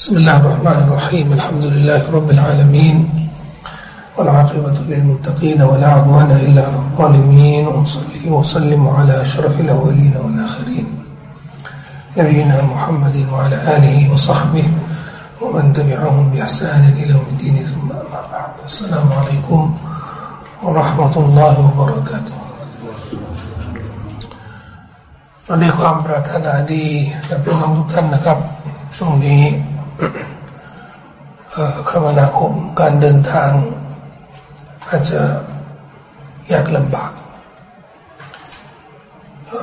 بسم الله الرحمن الرحيم الحمد لله رب العالمين والعاقبة للمتقين ولا عدوان إلا على الظالمين وصلي وسلم على أشرف الأولين والآخرين نبينا محمد وعلى آله وصحبه ومن تبعهم بإحسان إلى يوم الدين ثم أما بعد السلام عليكم ورحمة الله وبركاته ด้วยความปรารถนาดีและพี่น้องทุกท่านนะครับช่วงนี้ คมนาคมการเดินทาง อาจจะยากลำบาก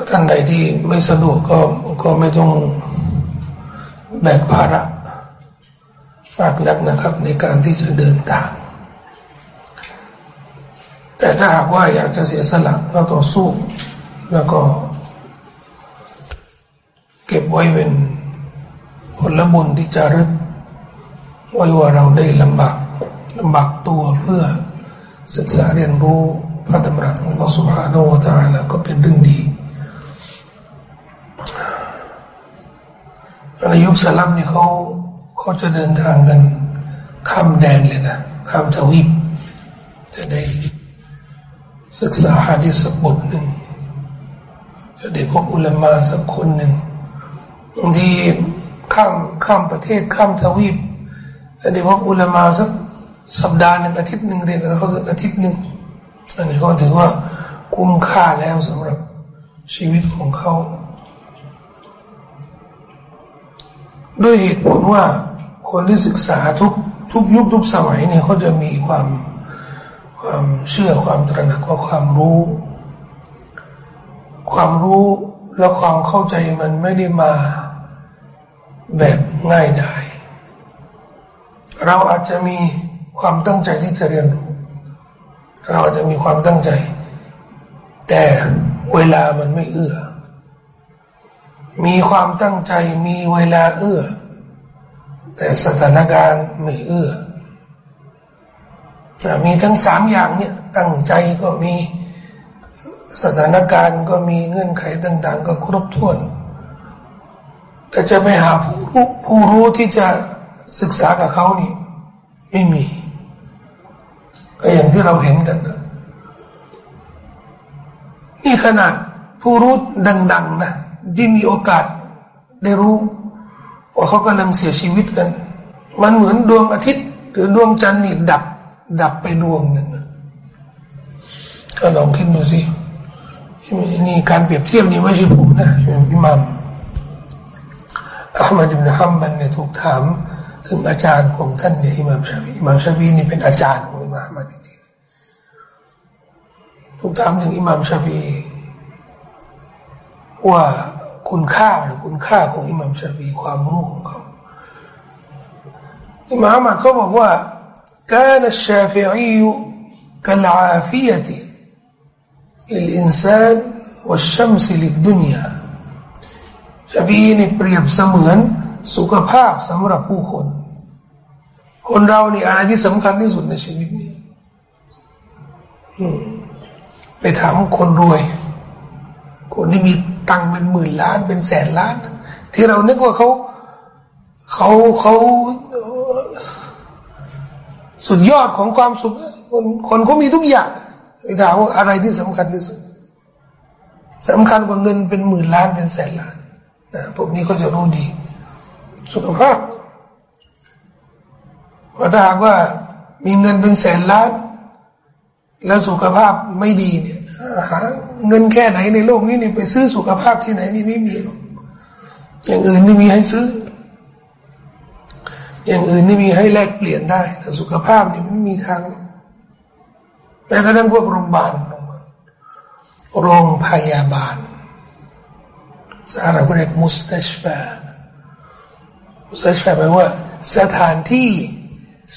ท่านใดที่ไม่สะดวกก็ก็ไม่ต้องแบกภาระมากนักนะครับ ในการที่จะเดินทาง แต่ถ้าหากว่าอยากจะเสียสละก็ต่อสู้แล้วก็ เก็บไว้เป็น ผลบุญที่จะรึกไว้ว่าเราได้ลำบากลำบากตัวเพื่อศึกษาเรียนรู้พระธรรมรัตของพระสุภาโนวตาแล้วก็เป็นเรื่องดีในยุคสลับนี่เขาเขาจะเดินทางกันข้ามแดนเลยนะข้ามทวีปจะได้ศึกษาฮะดิษสักบทหนึ่งจะได้พบอุลามาสักคนหนึ่งบางที ข้ามข้ามประเทศข้ามทวีปจะได้พบอุลามาสักสัปดาห์หนึ่งอาทิตย์หนึ่งเรียนกับเขาสักอาทิตย์หนึ่งอันนี้ก็ถือว่าคุ้มค่าแล้วสำหรับชีวิตของเขา ด้วยเหตุผลว่าคนที่ศึกษาทุกทุกยุคทุกสมัยเนี่ยเขาจะมีความความเชื่อความตระหนักว่าความรู้ ความรู้และความเข้าใจมันไม่ได้มา แบบง่ายดายเราอาจจะมีความตั้งใจที่จะเรียนรู้ เราอาจจะมีความตั้งใจ แต่เวลามันไม่เอื้อ มีความตั้งใจมีเวลาเอื้อ แต่สถานการณ์ไม่เอื้อมีทั้งสามอย่างเนี่ยตั้งใจก็มีสถานการณ์ก็มีเงื่อนไขต่าง ๆ ก็ครบถ้วน แต่จะไปหาผู้รู้ผู้รู้ที่จะศึกษากับเขานี่ ไม่มี ก็อย่างที่เราเห็นกันนะนี่ขนาดผู้รู้ดัง ๆนะที่มีโอกาสได้รู้ว่าเขากำลังเสียชีวิตกัน มันเหมือนดวงอาทิตย์ หรือดวงจันทร์นี่ดับ ดับไปดวงหนึ่งก็ลองคิดดูสินี่การเปรียบเทียบนี่ไม่ใช่ผมนะอิหมัม อัลมัดอิบนฮัมบันเนี่ยถูกถามถึงอาจารย์ของท่านเนี่ยอิหมัมชาฟีอิหมัมชาฟีนี่เป็นอาจารย์ของอิหมัมมาจริงๆถูกถามถึงอิหมัมชาฟีว่าคุณค่าหรือคุณค่าของอิหมัมชาฟีความรู้ของเขาอิหมัมเขาบอกว่า كان الشافعي كالعافية للإنسان والشمس للدنيا ชาฟี นี่เปรียบเสมือนสุขภาพสำหรับผู้คน คนเรานี่อะไรที่สำคัญที่สุดในชีวิตนี้ไปถามคนรวย คนที่มีตังเป็นหมื่นล้าน เป็นแสนล้าน ที่เรานึกว่าเขาเขาเขาสุดยอดของความสุข คนคนเขามีทุกอย่างไปถามว่าอะไรที่สำคัญที่สุดสำคัญกว่าเงินเป็นหมื่นล้านเป็นแสนล้าน พวกนี้ก็จะรู้ดีสุขภาพเพราะถ้าหากว่ามีเงินเป็นแสนล้าน แล้วสุขภาพไม่ดีเนี่ยหาเงินแค่ไหนในโลกนี้นี่ไปซื้อสุขภาพที่ไหนนี่ไม่มีหรอกอย่างอื่นนี่มีให้ซื้อ อย่างอื่นนี่มีให้แลกเปลี่ยนได้ แต่สุขภาพนี่ไม่มีทางหรอกแม้กระทั่งพวกโรงพยาบาลโรงพยาบาล สาระเรียกมุสตัชฟามุสตัชฟาแปลว่า สถานที่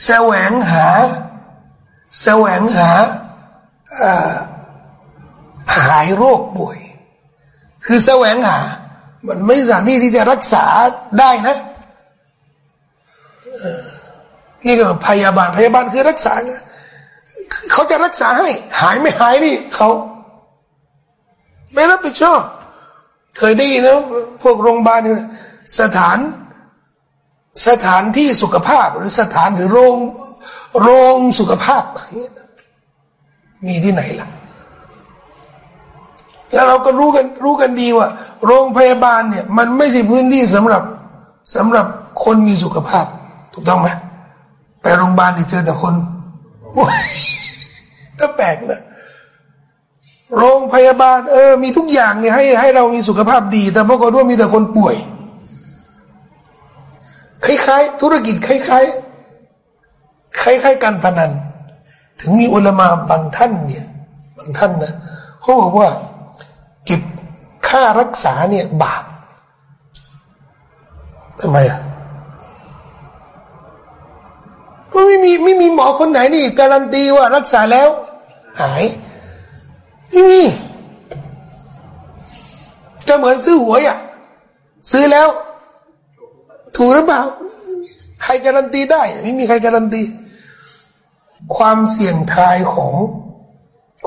แสวงหา แสวงหาหายโรคป่วย คือแสวงหา มันไม่สถานที่ที่จะรักษาได้นะนี่ก็พยาบาลพยาบาลคือรักษาเขาจะรักษาให้ หายไม่หายนี่เขาไม่รับผิดชอบ เคยได้ยินนะพวกโรงพยาบาลเนี่ยสถานสถานที่สุขภาพหรือสถานหรือโรงโรงสุขภาพ มีที่ไหนล่ะ แล้วเราก็รู้กันรู้กันดีว่า โรงพยาบาลเนี่ย มันไม่ใช่พื้นที่สำหรับสำหรับคนมีสุขภาพ ถูกต้องไหมไปโรงพยาบาลนี่เจอแต่คนก็แปลกนะ โรงพยาบาล เออ มีทุกอย่างเนี่ยให้ให้เรามีสุขภาพดี แต่ปรากฏว่ามีแต่คนป่วย คล้ายๆ ธุรกิจคล้ายๆคล้ายๆการพนัน ถึงมีอุลมาบางท่านเนี่ยบางท่านนะเขาบอกว่าเก็บค่ารักษาเนี่ยบาปทำไมอะก็ไม่มีไม่มีหมอคนไหนนี่ การันตีว่ารักษาแล้ว หาย ไม่มี ก็เหมือนซื้อหวยอะ ซื้อแล้ว ถูกหรือเปล่า ใครการันตีได้ ไม่มีใครการันตี ความเสี่ยงทายของ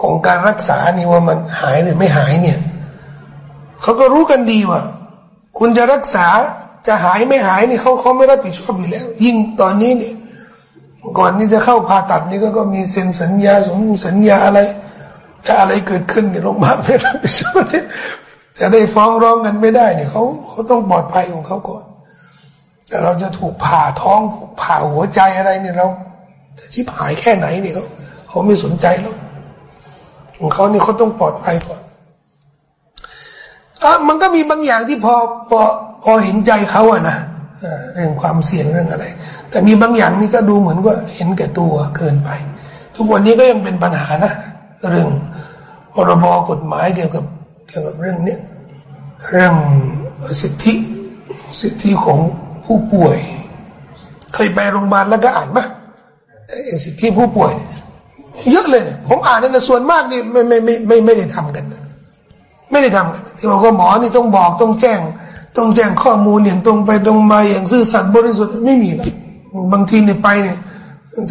ของการรักษานี่ว่ามันหายหรือไม่หายเนี่ย เขาก็รู้กันดีว่า คุณจะรักษาจะหายไม่หายนี่เขาเขาไม่รับผิดชอบอยู่แล้ว ยิ่งตอนนี้เนี่ยก่อนที่จะเข้าผ่าตัดนี่ก็ก็มีเซ็นสัญญาสมสัญญาอะไร ถ้าอะไรเกิดขึ้นเนี่ยโรงพยาบาลไม่รับผิดชอบจะได้ฟ้องร้องกันไม่ได้เนี่ยเขาเขาต้องปลอดภัยของเขาก่อน แต่เราจะถูกผ่าท้องถูกผ่าหัวใจอะไรเนี่ยเราจะชิบหายแค่ไหนเนี่ยเขาเขาไม่สนใจแล้วของเขาเนี่ยเขาต้องปลอดภัยก่อนอะมันก็มีบางอย่างที่พอพอพอเห็นใจเขาอะนะเรื่องความเสี่ยงเรื่องอะไร แต่มีบางอย่างนี่ก็ดูเหมือนว่าเห็นแก่ตัวเกินไป ทุกวันนี้ก็ยังเป็นปัญหานะ เรื่องพรบกฎหมายเกี่ยวกับเกี่ยวกับเรื่องนี้เรื่องสิทธิสิทธิของผู้ป่วย เคยไปโรงพยาบาลแล้วก็อ่านไหมสิทธิผู้ป่วย เยอะเลยเนี่ยผมอ่านในส่วนมากนี่ไม่ไม่ไม่ไม่ไม่ได้ทำกัน ไม่ได้ทำกันที่บอกว่าหมอนี่ต้องบอกต้องแจ้ง ต้องแจ้งข้อมูลอย่างตรงไปตรงมาอย่างซื่อสัตย์บริสุทธิ์ไม่มีเลยบางทีเนี่ยไปเนี่ย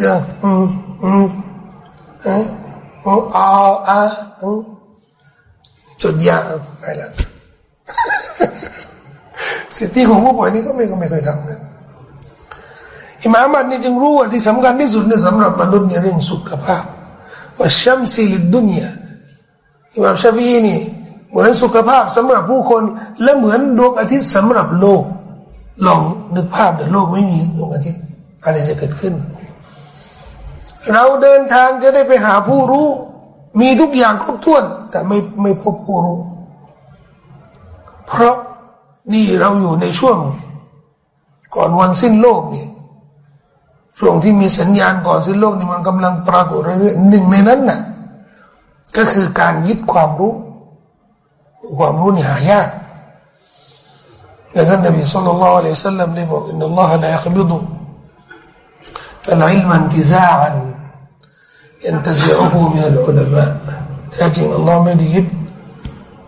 จะอืมอืม อืมอ๋ออาจดยาไปแล้วสิทธิของผู้ป่วยนี่ก็ไม่ก็ไม่เคยทำกันอิมามัดนี่จึงรู้ว่าที่สำคัญที่สุดในสำหรับมนุษย์ในเรื่องสุขภาพว่าชัมซีลิดดุนยาอิมามชาฟีนี่เหมือนสุขภาพสำหรับผู้คน และเหมือนดวงอาทิตย์สำหรับโลก ลองนึกภาพแต่โลกไม่มีดวงอาทิตย์อะไรจะเกิดขึ้น เราเดินทางจะได้ไปหาผู้รู้ มีทุกอย่างครบถ้วน แต่ไม่ไม่พบผู้รู้ เพราะนี่เราอยู่ในช่วง ก่อนวันสิ้นโลกนี่ช่วงที่มีสัญญาณก่อนสิ้นโลกนี่มันกำลังปรากฏเรื่อยๆหนึ่งในนั้นน่ะก็คือการยึดความรู้ ความรู้นี่หายากดังนั้นนบีสุลต่านละอัลลอฮฺสัลลัมได้บอกอินนัลลอฮฺละยักบิดุอัลอิลมันติซาอั อัลลอฮ์ไม่ได้ยึด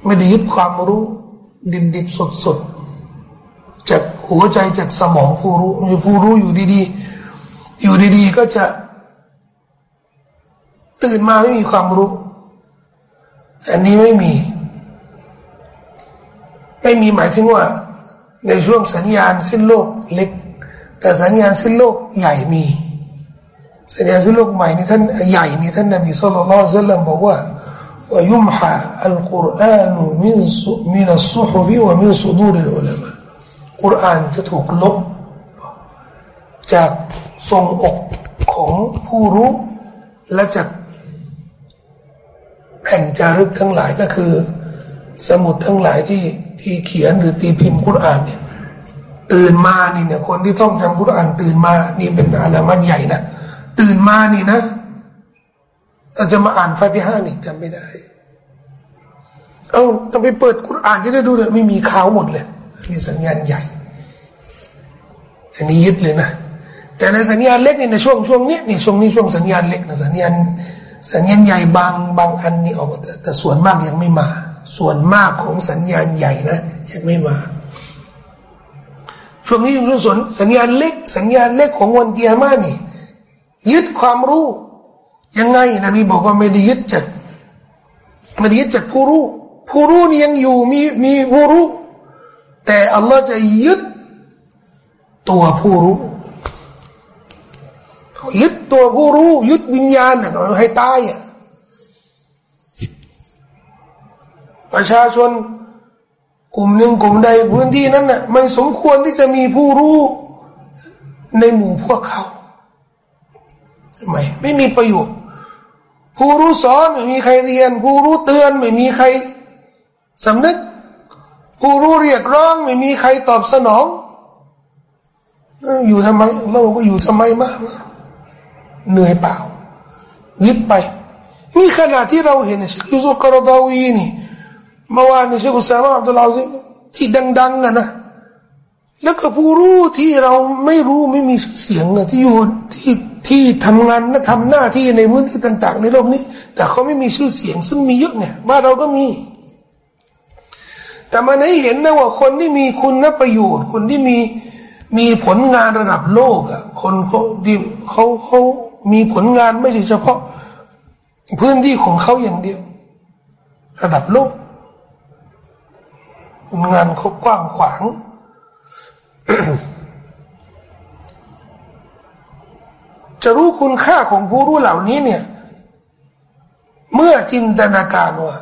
ไม่ได้ยึดความรู้ดิบดิบสดสดจากหัวใจจากสมองผู้รู้มีผู้รู้อยู่ดีๆ อยู่ดีๆ ก็จะ ตื่นมาไม่มีความรู้ อันนี้ไม่มี ไม่มีหมายถึงว่า ในช่วงสัญญาณสิ้นโลกเล็ก แต่สัญญาณสิ้นโลกใหญ่มี สัญญาสิ้นโลกใหม่นี่ท่านใหญ่นี่ท่านนบีสุลต่านสัลลัมบอกว่าว่ายุมฮะอัลกุรอานมินสุมินัสซุฮบิวะมินสุดูริอุลามะกุรอานจะถูกลบ จากทรงอกของผู้รู้และจากแผ่นจารึกทั้งหลายก็คือ สมุดทั้งหลายที่ที่เขียนหรือตีพิมพ์กุรอานเนี่ยตื่นมานี่เนี่ยคนที่ท่องจำกุรอานตื่นมานี่เป็นอาลามัดใหญ่นะ ตื่นมานี่นะเราจะมาอ่านฟาติฮานี่จำไม่ได้ เอ้าต้องไปเปิดกุรอานจะได้ดูเลยไม่มีขาวหมดเลยนี่สัญญาณใหญ่ อันนี้ยึดเลยนะ แต่ในสัญญาณเล็กนี่ในช่วงช่วงนี้นี่ช่วงนี้ช่วงสัญญาณเล็กนะสัญญาณสัญญาณใหญ่บางบางอันนี่ออกแต่แต่ส่วนมากยังไม่มา ส่วนมากของสัญญาณใหญ่นะยังไม่มา ช่วงนี้ยังส่วนสัญญาณเล็ก สัญญาณเล็กของวันเกียร์มานี่ ยึดความรู้ ยังไงนบีบอกว่าไม่ได้ยึดจากไม่ได้ยึดจากผู้รู้ ผู้รู้นี่ยังอยู่มีมีผู้รู้ แต่อัลลอฮ์จะยึดตัวผู้รู้ยึดตัวผู้รู้ยึดวิญญาณนะให้ตายอะประชาชนกลุ่มหนึ่งกลุ่มใดพื้นที่นั้นน่ะไม่สมควรที่จะมีผู้รู้ในหมู่พวกเขา ทำไมไม่มีประโยชน์ ผู้รู้สอนไม่มีใครเรียน ผู้รู้เตือนไม่มีใครสำนึก ผู้รู้เรียกร้อง ไม่มีใครตอบสนอง อยู่ทำไมเราบอกว่าอยู่ทำไมมากเหนื่อยเปล่ายึดไป นี่ขณะที่เราเห็นชิคุซุกรดาวีนี่เมื่อวานนี่ชิคุสามอับดุลลาซิที่ดังๆอะนะ แล้วก็ผู้รู้ที่เราไม่รู้ไม่มีเสียงอะที่อยู่ที่ที่ทำงานและทำหน้าที่ในพื้นที่ต่าง ๆ ในโลกนี้ แต่เขาไม่มีชื่อเสียง ซึ่งมีเยอะไงบ้านเราก็มี แต่มันให้เห็นนะว่าคนที่มีคุณประโยชน์ คนที่มีมีผลงานระดับโลกอะคนเขาดีเขาเขามีผลงานไม่ใช่เฉพาะ พื้นที่ของเขาอย่างเดียว ระดับโลกผลงานเขากว้างขวาง จะรู้คุณค่าของผู้รู้เหล่านี้เนี่ย เมื่อจินตนาการว่า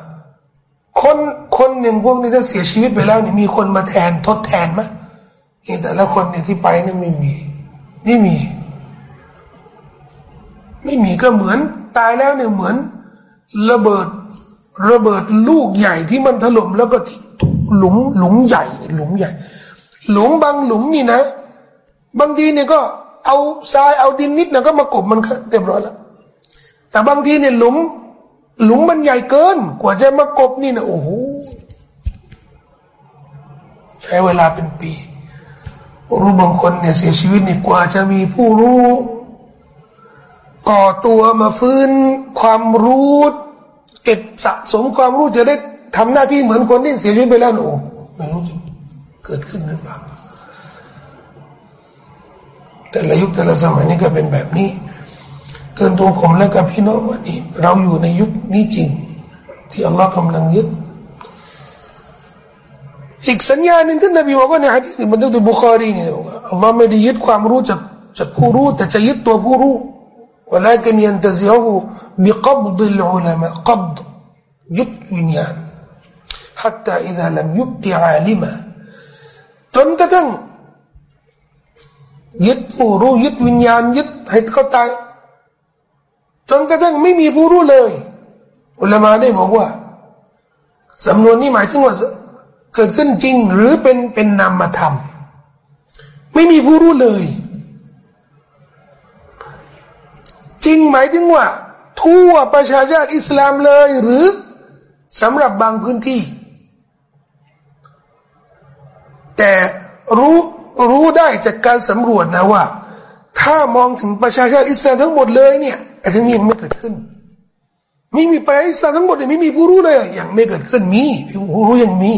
คนคนหนึ่งพวกนี้ถ้าเสียชีวิตไปแล้วเนี่ยมีคนมาแทนทดแทนไหมแต่ละคนเนี่ยที่ไปนี่ไม่มี ไม่มี ไม่มีก็เหมือน ตายแล้วเนี่ยเหมือน ระเบิดระเบิดลูกใหญ่ที่มันถล่มแล้วก็ถูกหลุมหลุมใหญ่หลุมใหญ่ หลุมบางหลุมนี่นะ บางทีเนี่ยก็เอาทรายเอาดินนิดนะก็มากบมันเรียบร้อยแล้ว แต่บางทีเนี่ยหลุม หลุมมันใหญ่เกิน กว่าจะมากบนี่นะโอ้โหใช้เวลาเป็นปี รู้บางคนเนี่ยเสียชีวิตนี่กว่าจะมีผู้รู้ก่อตัวมาฟื้นความรู้เก็บสะสมความรู้จะได้ทำหน้าที่เหมือนคนที่เสียชีวิตไปแล้วโอ้ไม่รู้จะ เกิดขึ้นหรือเปล่าแต่ละยุคแต่ละสมัยนี่ก็เป็นแบบนี้เตือนตัวผมและกับพี่น้องว่านี่เราอยู่ในยุคนี้จริง ที่อัลลอฮ์กำลังยึดอีกสัญญาหนึ่งที่นบีบอกว่าในฮะดีษบันทึกโดยบุคารีเนี่ยอัลลอฮ์ไม่ได้ยึดความรู้จากจากผู้รู้แต่จะยึดตัวผู้รู้ ولكن ينتزعه بقبض العلماء قبض ยึดวิญญาณ حتى إذا لم يبق عالما จนกระทั่งยึดผู้รู้ยึดวิญญาณยึดให้เขาตายจนกระทั่งไม่มีผู้รู้เลยอุลามาได้บอกว่าสำนวนนี้หมายถึงว่าเกิดขึ้นจริงหรือเป็นเป็นนามธรรม ไม่มีผู้รู้เลย จริงหมายถึงว่า ทั่วประชาชาติอิสลามเลยหรือสำหรับบางพื้นที่ แต่รู้รู้ได้จากการสำรวจนะว่า ถ้ามองถึงประชาชาติอิสลามทั้งหมดเลยเนี่ยไอ้ที่นี้ไม่เกิดขึ้น ไม่มีประชาชาติอิสลามทั้งหมดเนี่ยไม่มีผู้รู้เลยอย่างไม่เกิดขึ้นมีผู้รู้ยังมี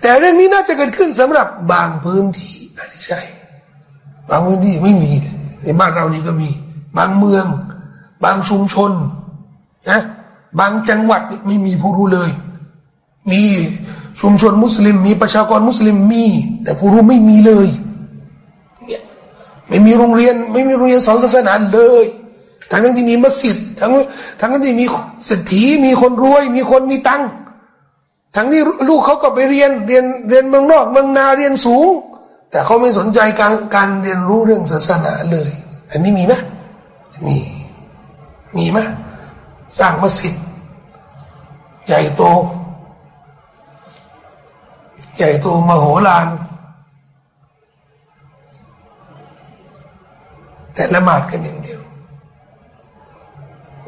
แต่เรื่องนี้น่าจะเกิดขึ้นสำหรับบางพื้นที่อันนี้ใช่บางพื้นที่ไม่มีในบ้านเรานี่ก็มี บางเมือง บางชุมชนนะบางจังหวัดไม่มีผู้รู้เลย มี ชุมชนมุสลิม มีประชากรมุสลิมมี แต่ผู้รู้ไม่มีเลยเนี่ยไม่มีโรงเรียน ไม่มีโรงเรียนสอนศาสนาเลยทั้งทั้งที่มีมัสยิดทั้งทั้งที่มีเศรษฐีมีคนรวย มีคนมีตังค์ทั้งที่ลูกเขาก็ไปเรียนเรียนเรียนเมืองนอกเมืองนาเรียนสูง แต่เขาไม่สนใจการการเรียนรู้เรื่องศาสนาเลย อันนี้มีไหมมีมีไหมสร้างมัสยิดใหญ่โต ใหญ่โตมโหฬารแต่ละหมาดกันอย่างเดียว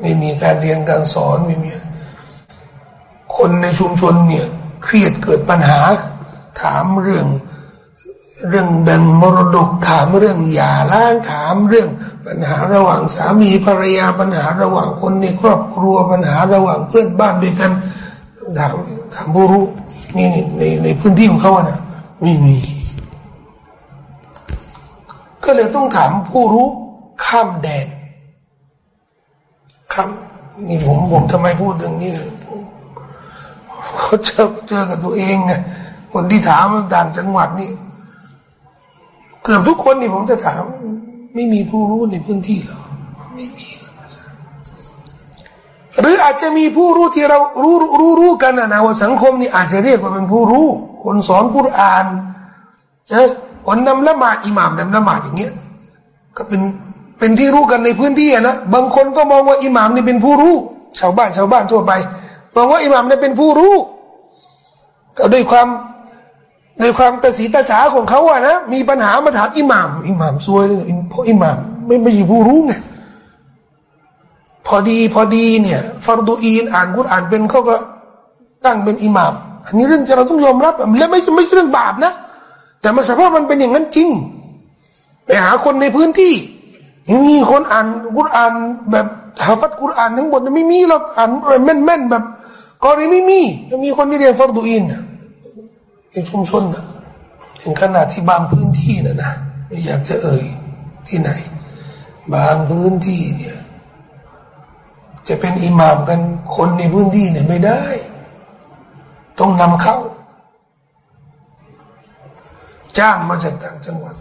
ไม่มีการเรียนการสอนไม่มีคนในชุมชนเนี่ยเครียดเกิดปัญหา ถามเรื่องเรื่องแบ่งมรดกถามเรื่องหย่าร้างถามเรื่อง ปัญหาระหว่างสามีภรรยาปัญหาระหว่างคนในครอบครัวปัญหาระหว่างเพื่อนบ้านด้วยกันถามถามผู้รู้ นี่ในในพื้นที่ของเขาอะนะไม่มี ก็เลยต้องถามผู้รู้ข้ามแดนข้ามนี่ผมผมทำไมพูดเรื่องนี้เขาเจอเจอกับตัวเองไงคนที่ถามต่างจังหวัดนี่เกือบทุกคนนี่ผมจะถาม ไม่มีผู้รู้ในพื้นที่หรอไม่มี หรืออาจจะมีผู้รู้ที่เรารู้รู้รู้กันนะว่าสังคมนี่อาจจะเรียกว่าเป็นผู้รู้ คนสอนกุรอานนะคนนำละหมาดอิหมามนำละหมาดอย่างเงี้ยก็เป็นเป็นที่รู้กันในพื้นที่นะบางคนก็มองว่าอิหมามนี่เป็นผู้รู้ ชาวบ้านชาวบ้านทั่วไปมองว่าอิหมามนี่เป็นผู้รู้ ก็ด้วยความด้วยความตสีตาสาของเขาอะนะมีปัญหามาถามอิหมาม อิหมามซวยเพราะอิหมาม ไม่ไม่ใช่ผู้รู้ไง พอดีพอดีเนี่ยฟารดูอีนอ่านกุรอ่านเป็นเขาก็ตั้งเป็นอิหมาม อันนี้เรื่องที่เราต้องยอมรับและไม่ไม่ใช่เรื่องบาปนะ แต่มาสภาพมันเป็นอย่างนั้นจริง ไปหาคนในพื้นที่มีคนอ่านกุรอ่านแบบฮาฟัดกุรอ่านทั้งหมดไม่มีหรอกอ่านแม่นแม่นแบบกอรีไม่มีมีคนที่เรียนฟารดูอีนในชุมชนนะถึงขนาดที่บางพื้นที่นะนะไม่อยากจะเอ่ยที่ไหน บางพื้นที่เนี่ย จะเป็นอิหมามกันคนในพื้นที่เนี่ยไม่ได้ ต้องนำเข้า จ้างมาจากต่างจังหวัด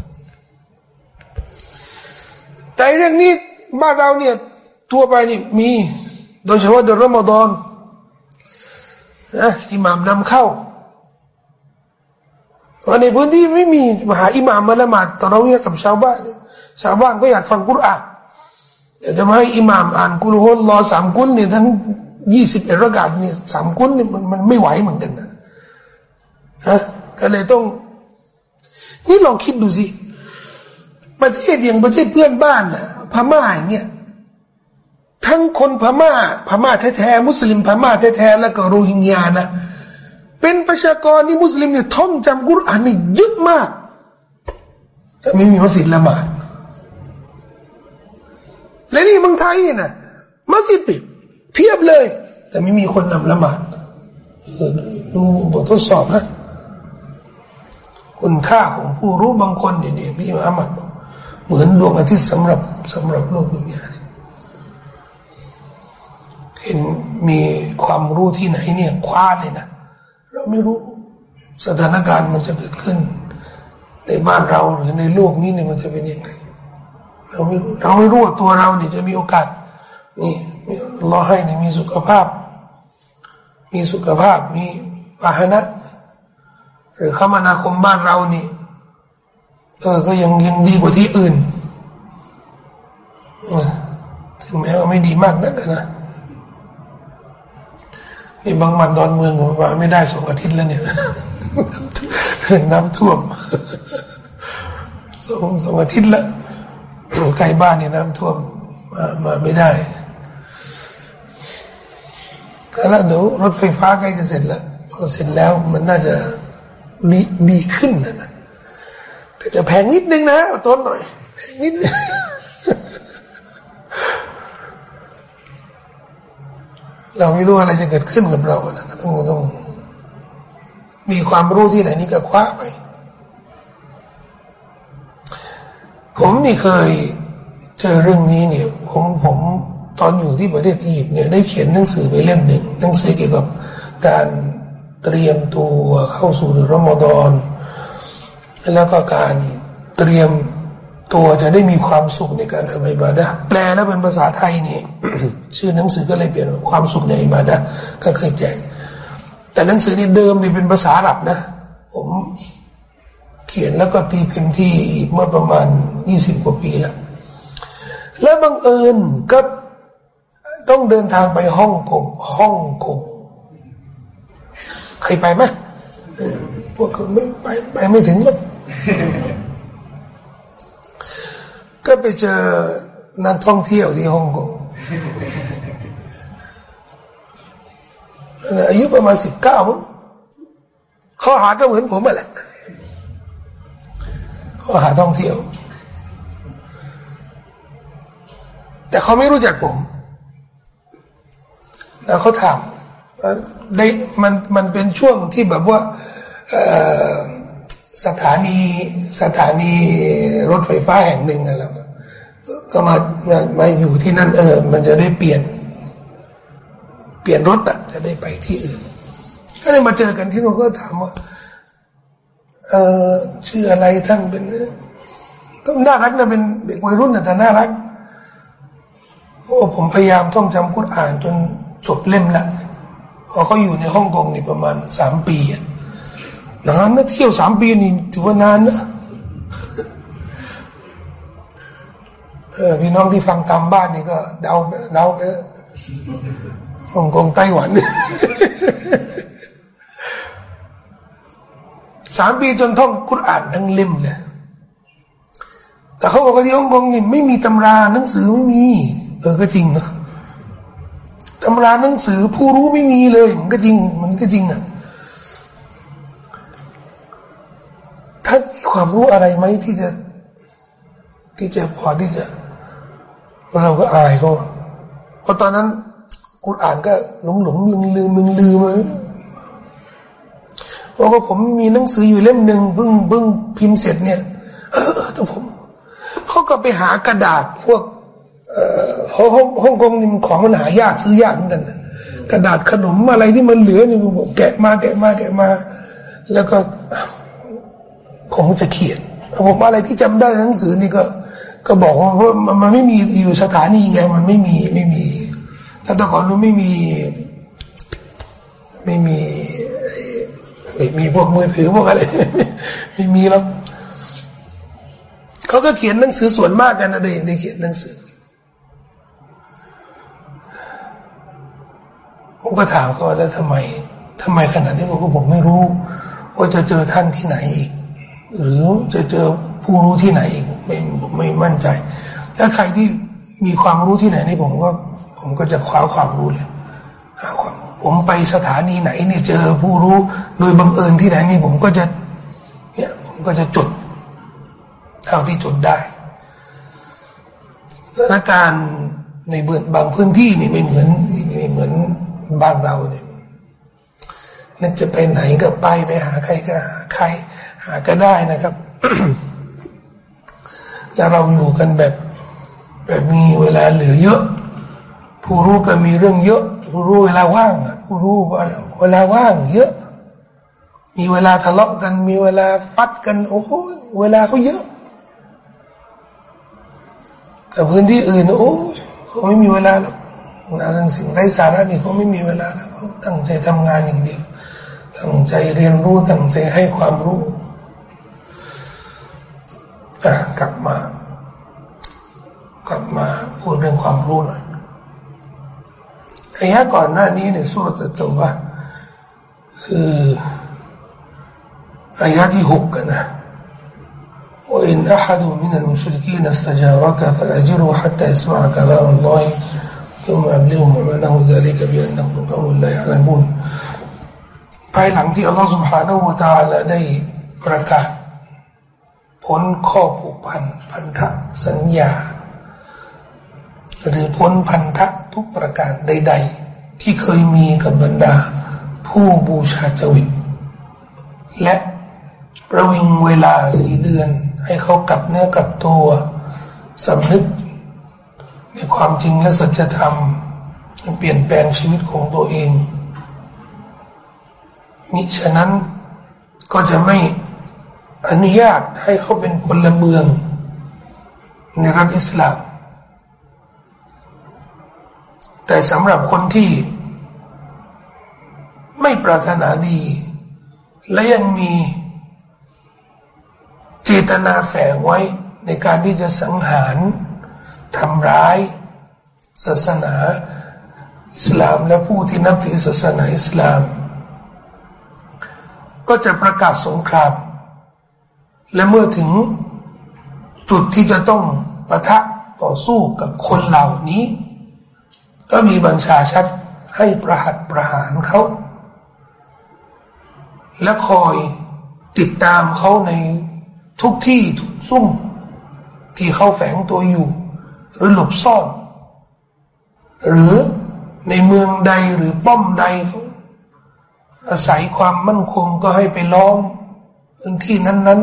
แต่เรื่องนี้บ้านเราเนี่ยทั่วไปนี่มี โดยเฉพาะเดือนรอมฎอนนะอิหมามนำเข้าเพราะในพื้นที่ไม่มีมหาอิหมามมาละหมาดตอเราเนี่ยกับชาวบ้าน ชาวบ้านก็อยากฟังกุรอาน จะมาให้อิหม่ามอ่านกุลฮุลรอสามกุลเนี่ยทั้งยี่สิบเอ็ดระกาศนี่สามกุลนี่มันมันไม่ไหวเหมือนกันนะฮะก็เลยต้อง นี่ลองคิดดูสิประเทศอย่างประเทศเพื่อนบ้านนะพม่าอย่างเงี้ยทั้งคนพม่า พม่าแท้ๆมุสลิมพม่าแท้ๆแล้วก็โรฮิงญานะเป็นประชากรที่มุสลิมเนี่ยท่องจำกุรอานนี่เยอะมากแต่ไม่มีมัสยิดละหมาด และนี่เมืองไทยนี่นะมัสยิดปิดเพียบเลย แต่ไม่มีคนนำละหมาดดูบททดสอบนะ คุณค่าของผู้รู้บางคนเนี่ยที่อามัดบอกเหมือนดวงอาทิตย์สำหรับสำหรับโลกดุนยาเห็นมีความรู้ที่ไหนเนี่ยคว้าเลยนะ เราไม่รู้สถานการณ์มันจะเกิดขึ้น ในบ้านเราหรือในโลกนี้เนี่ยมันจะเป็นยังไง เราไม่รู้เราไม่รู้ว่าตัวเราเนี่ยจะมีโอกาสนี่รอให้เนี่ยมีสุขภาพ มีสุขภาพมีวาหนะ หรือคมนาคมบ้านเรานี่เออก็ยังยังดีกว่าที่อื่นถึงแม้ว่าไม่ดีมากนักนะนี่บางมันดอนเมืองผมว่าไม่ได้สองอาทิตย์แล้วเนี่ยน้ำท่วมสองสองอาทิตย์แล้ว ใกล้บ้านนี่น้ำท่วมมามาไม่ได้ก็แล้วเดี๋ยวรถไฟฟ้าใกล้จะเสร็จแล้วพอเสร็จแล้วมันน่าจะดีดีขึ้นนะแต่จะแพงนิดนึงนะต้นหน่อยแพงนิดนึงเราไม่รู้อะไรจะเกิดขึ้นกับเรานะต้องต้องมีความรู้ที่ไหนนี่ก็คว้าไป ผมนี่เคยเจอเรื่องนี้เนี่ยผมผมตอนอยู่ที่ประเทศอียิปต์เนี่ยได้เขียนหนังสือไปเล่มหนึ่งหนังสือเกี่ยวกับการเตรียมตัวเข้าสู่เดือนรอมฎอนแล้วก็การเตรียมตัวจะได้มีความสุขในการทำอิบาดะแปลแล้วเป็นภาษาไทยนี่ชื่อหนังสือก็เลยเปลี่ยนความสุขในอิบาดะก็เคยแจกแต่หนังสือนี่เดิมนี่เป็นภาษาอาหรับนะ ผม ขียนแล้วก็ตีพิมพ์ที่เมื่อประมาณยี่สิบกว่าปีแล้ว แล้วบังเอิญก็ต้องเดินทางไปฮ่องกงฮ่องกงเคยไปไหมพวกไม่ไปไปไม่ถึงหรอกก็ไปเจอนักท่องเที่ยวที่ฮ่องกงอายุประมาณสิบเก้ามั้งข้อหาก็เหมือนผมแหละ ขาหาท่องเที่ยว แต่เขาไม่รู้จักผม แล้วเขาถามได้มันมันเป็นช่วงที่แบบว่าสถานีสถานีรถไฟฟ้าแห่งหนึ่งนะแล้วก็มามามาอยู่ที่นั่นเออ มันจะได้เปลี่ยน เปลี่ยนรถอะ จะได้ไปที่อื่น ก็เลยมาเจอกันที่นู่นก็ถามว่า เออชื่ออะไรท่านเป็นก็น่ารักนะเป็นเด็กวัยรุ่นนะแต่น่ารักโอ้ผมพยายามท่องจำกุรอานจนจบเล่มละพอเขาอยู่ในฮ่องกงนี่ประมาณสามปีนานนะเที่ยวสามปีนี่ถือว่านานนะเออพี่น้องที่ฟังตามบ้านนี่ก็เดาเดาไปฮ่องกงไต้หวัน สามปีจนท่องคุรานทั้งเล่มเลยแต่เขาบอกว่าที่ฮ่องกงนี่ไม่มีตำราหนังสือไม่มี เออก็จริงนะตำราหนังสือผู้รู้ไม่มีเลย มันก็จริง มันก็จริงอะท่านมีความรู้อะไรไหมที่จะ ที่จะพอที่จะ เราก็อายเขาเพราะตอนนั้นกุรอานก็หลงหลงลืมลืมมึงลืม เพราะว่าผมมีหนังสืออยู่เล่มหนึ่งเพิ่งเพิ่งพิมพ์เสร็จเนี่ย เออแต่ผมเขาก็ไปหากระดาษพวกเอ่อฮ่องฮ่องกงนี่มันของมันหายากซื้อยากเหมือนกันนะกระดาษขนมอะไรที่มันเหลือนี่ผมแกะมาแกะมาแกะมา แล้วก็ผมจะเขียนผมอะไรที่จำได้หนังสือนี่ก็ ก็บอกว่ามันไม่มีอยู่สถานีไงมันไม่มีไม่มีแล้วแต่ก่อนมันไม่มี ไม่มี ไม่มีพวกมือถือพวกอะไรไม่มีแล้วเขาก็เขียนหนังสือส่วนมากกันนะเด็กเขียนหนังสือผมก็ถามเขาแล้วทำไมทำไมขนาดนี้ผมก็ผมไม่รู้ว่าจะเจอท่านที่ไหนอีกหรือจะเจอผู้รู้ที่ไหนอีกไม่ไม่มั่นใจ ถ้าใครที่มีความรู้ที่ไหนนี่ผมก็ผมก็จะคว้าความรู้เลยหาความ ผมไปสถานีไหนเนี่ยเจอผู้รู้โดยบังเอิญที่ไหนนี่ผมก็จะเนี่ยผมก็จะจดเท่าที่จดได้สถานการณ์ในเบือบางพื้นที่นี่ไม่เหมือนไม่เหมือนบ้านเราเนี่ยนั่นจะไปไหนก็ไปไปหาใครก็หาใคร หาก็ได้นะครับ แล้วเราอยู่กันแบบ แบบมีเวลาเหลือเยอะ ผู้รู้ก็มีเรื่องเยอะ ผู้รู้เวลาว่างผู้รู้เวลาว่าง เยอะ มีเวลาทะเลาะกัน มีเวลาฟัดกัน โอ้โหเวลาเขาเยอะ แต่พื้นที่อื่น โอ้เขาไม่มีเวลาหรอกงานสิ่งไร้สาระนี่เขาไม่มีเวลาแล้วเขาตั้งใจทำงานอย่างเดียว ตั้งใจเรียนรู้ ตั้งใจให้ความรู้กลับมากลับมาพูดเรื่องความรู้หน่อย อายะก่อนหน้านี้ในสุรตะตวะคืออายะที่หกกันนะ وإن أحد من المشركين استجارك فأجره حتى يسمع كلام الله ثم أبلغه معناه ذلك بأنهم قوم لا يعلمون ภายหลังที่อัลลอฮฺ سبحانه และ تعالى ได้ประกาศพ้นข้อผูกพันพันธสัญญา หรือพ้นพันธะทุกประการใด ๆ ที่เคยมีกับบรรดา ผู้บูชาจวิต และประวิงเวลาสีเดือน ให้เขากลับเนื้อกลับตัวสำนึก ในความจริงและสัจธรรม เปลี่ยนแปลงชีวิตของตัวเองมิฉะนั้นก็จะไม่อนุญาตให้เขาเป็นพลเมืองในรัฐอิสลาม แต่สำหรับคนที่ ไม่ปรารถนาดี และยังมีเจตนาแฝงไว้ในการที่จะสังหารทำร้าย ศาสนาอิสลามและผู้ที่นับถือศาสนาอิสลาม ก็จะประกาศสงคราม และเมื่อถึงจุดที่จะต้องปะทะต่อสู้กับคนเหล่านี้ ก็มีบัญชาชัดให้ประหัตประหารเขา และคอยติดตามเขาในทุกที่ทุกซุ่มที่เขาแฝงตัวอยู่ หรือหลบซ่อน หรือในเมืองใดหรือป้อมใด อาศัยความมั่นคงก็ให้ไปล้อมพื้นที่นั้น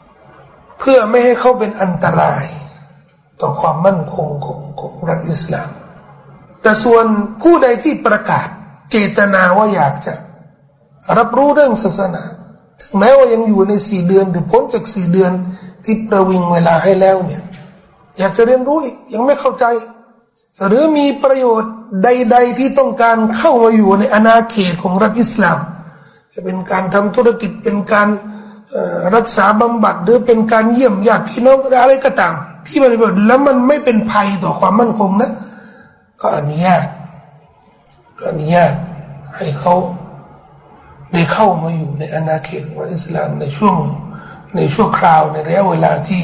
ๆ เพื่อไม่ให้เขาเป็นอันตราย ต่อความมั่นคงของของรัฐอิสลาม แต่ส่วนผู้ใดที่ประกาศเจตนาว่าอยากจะ รับรู้เรื่องศาสนาถึงแม้ว่ายังอยู่ในสี่เดือนหรือพ้นจากสี่เดือนที่ประวิงเวลาให้แล้วเนี่ย อยากจะเรียนรู้อีกยังไม่เข้าใจ หรือมีประโยชน์ใด ๆ ที่ต้องการเข้ามาอยู่ในอาณาเขตของรัฐอิสลาม จะเป็นการทำธุรกิจเป็นการรักษาบำบัดหรือเป็นการเยี่ยมญาติพี่น้องอะไรก็ตาม ที่มันเป็นแล้วมันไม่เป็นภัยต่อความมั่นคงนะ ก็อนุญาตก็อนุญาตให้เขาได้เข้ามาอยู่ในอาณาเขตของอิสลามในช่วงในช่วงคราวในระยะเวลาที่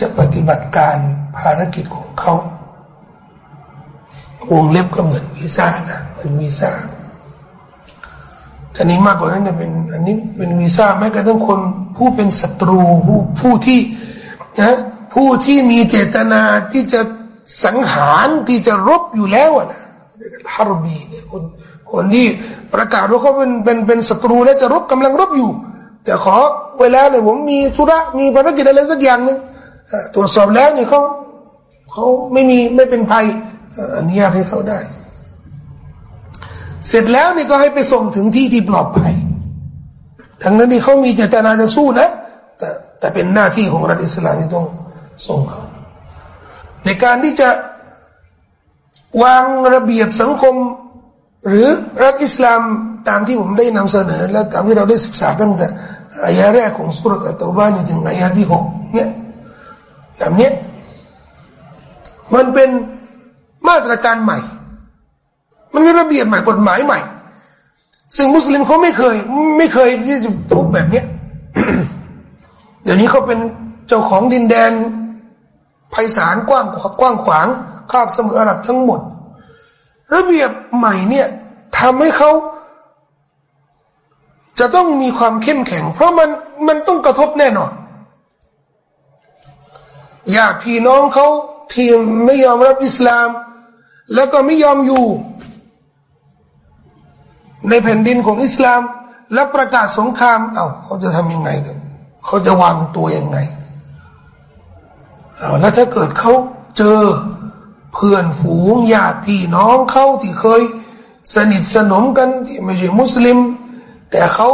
จะปฏิบัติการภารกิจของเขาวงเล็บก็เหมือนวีซ่านะเหมือนวีซ่าแต่นี้มากกว่านั้นเนี่ยเป็นอันนี้เป็นวีซ่าแม้กระทั่งคนผู้เป็นศัตรูผู้ผู้ที่นะผู้ที่มีเจตนาที่จะ สังหารที่จะรบอยู่แล้วนะฮารบีเนี่ยคนคนที่ประกาศว่าเขาเป็นเป็นเป็นศัตรูและจะรบกำลังรบอยู่ แต่ขอเวลาเนี่ยผมมีธุระมีภารกิจอะไรสักอย่างหนึ่งตรวจสอบแล้วเนี่ยเขาเขาไม่มีไม่เป็นภัยอนุญาตให้เขาได้ เสร็จแล้วนี่ก็ให้ไปส่งถึงที่ที่ปลอดภัย ทั้งนั้นที่เขามีเจตนาจะสู้นะ แต่แต่เป็นหน้าที่ของรัฐอิสลามที่ต้องส่งเขา ในการที่จะวางระเบียบสังคม หรือรัฐอิสลามตามที่ผมได้นำเสนอ และตามที่เราได้ศึกษาตั้งแต่อายะแรกของสุรอัตตบานถึงอายะที่หกเนี่ยแบบนี้มันเป็นมาตรการใหม่ มันเป็นระเบียบใหม่กฎหมายใหม่ ซึ่งมุสลิมเขาไม่เคย ไม่เคยที่จะพบแบบนี้เดี๋ยวนี้เขาเป็นเจ้าของดินแดน ไพศาลกว้างกว้างขวางคาบสมุทรอาหรับทั้งหมด ระเบียบใหม่เนี่ยทำให้เขาจะต้องมีความเข้มแข็ง เพราะมันมันต้องกระทบแน่นอนญาติพี่น้องเขาที่ไม่ยอมรับอิสลาม แล้วก็ไม่ยอมอยู่ ในแผ่นดินของอิสลาม และประกาศสงครามเอา้าเขาจะทำยังไงกันเขาจะวางตัวยังไง เอาแล้วถ้าเกิดเขาเจอเพื่อนฝูงญาติพี่น้องเขาที่เคย สนิทสนมกันที่ไม่ใช่มุสลิม แต่เขา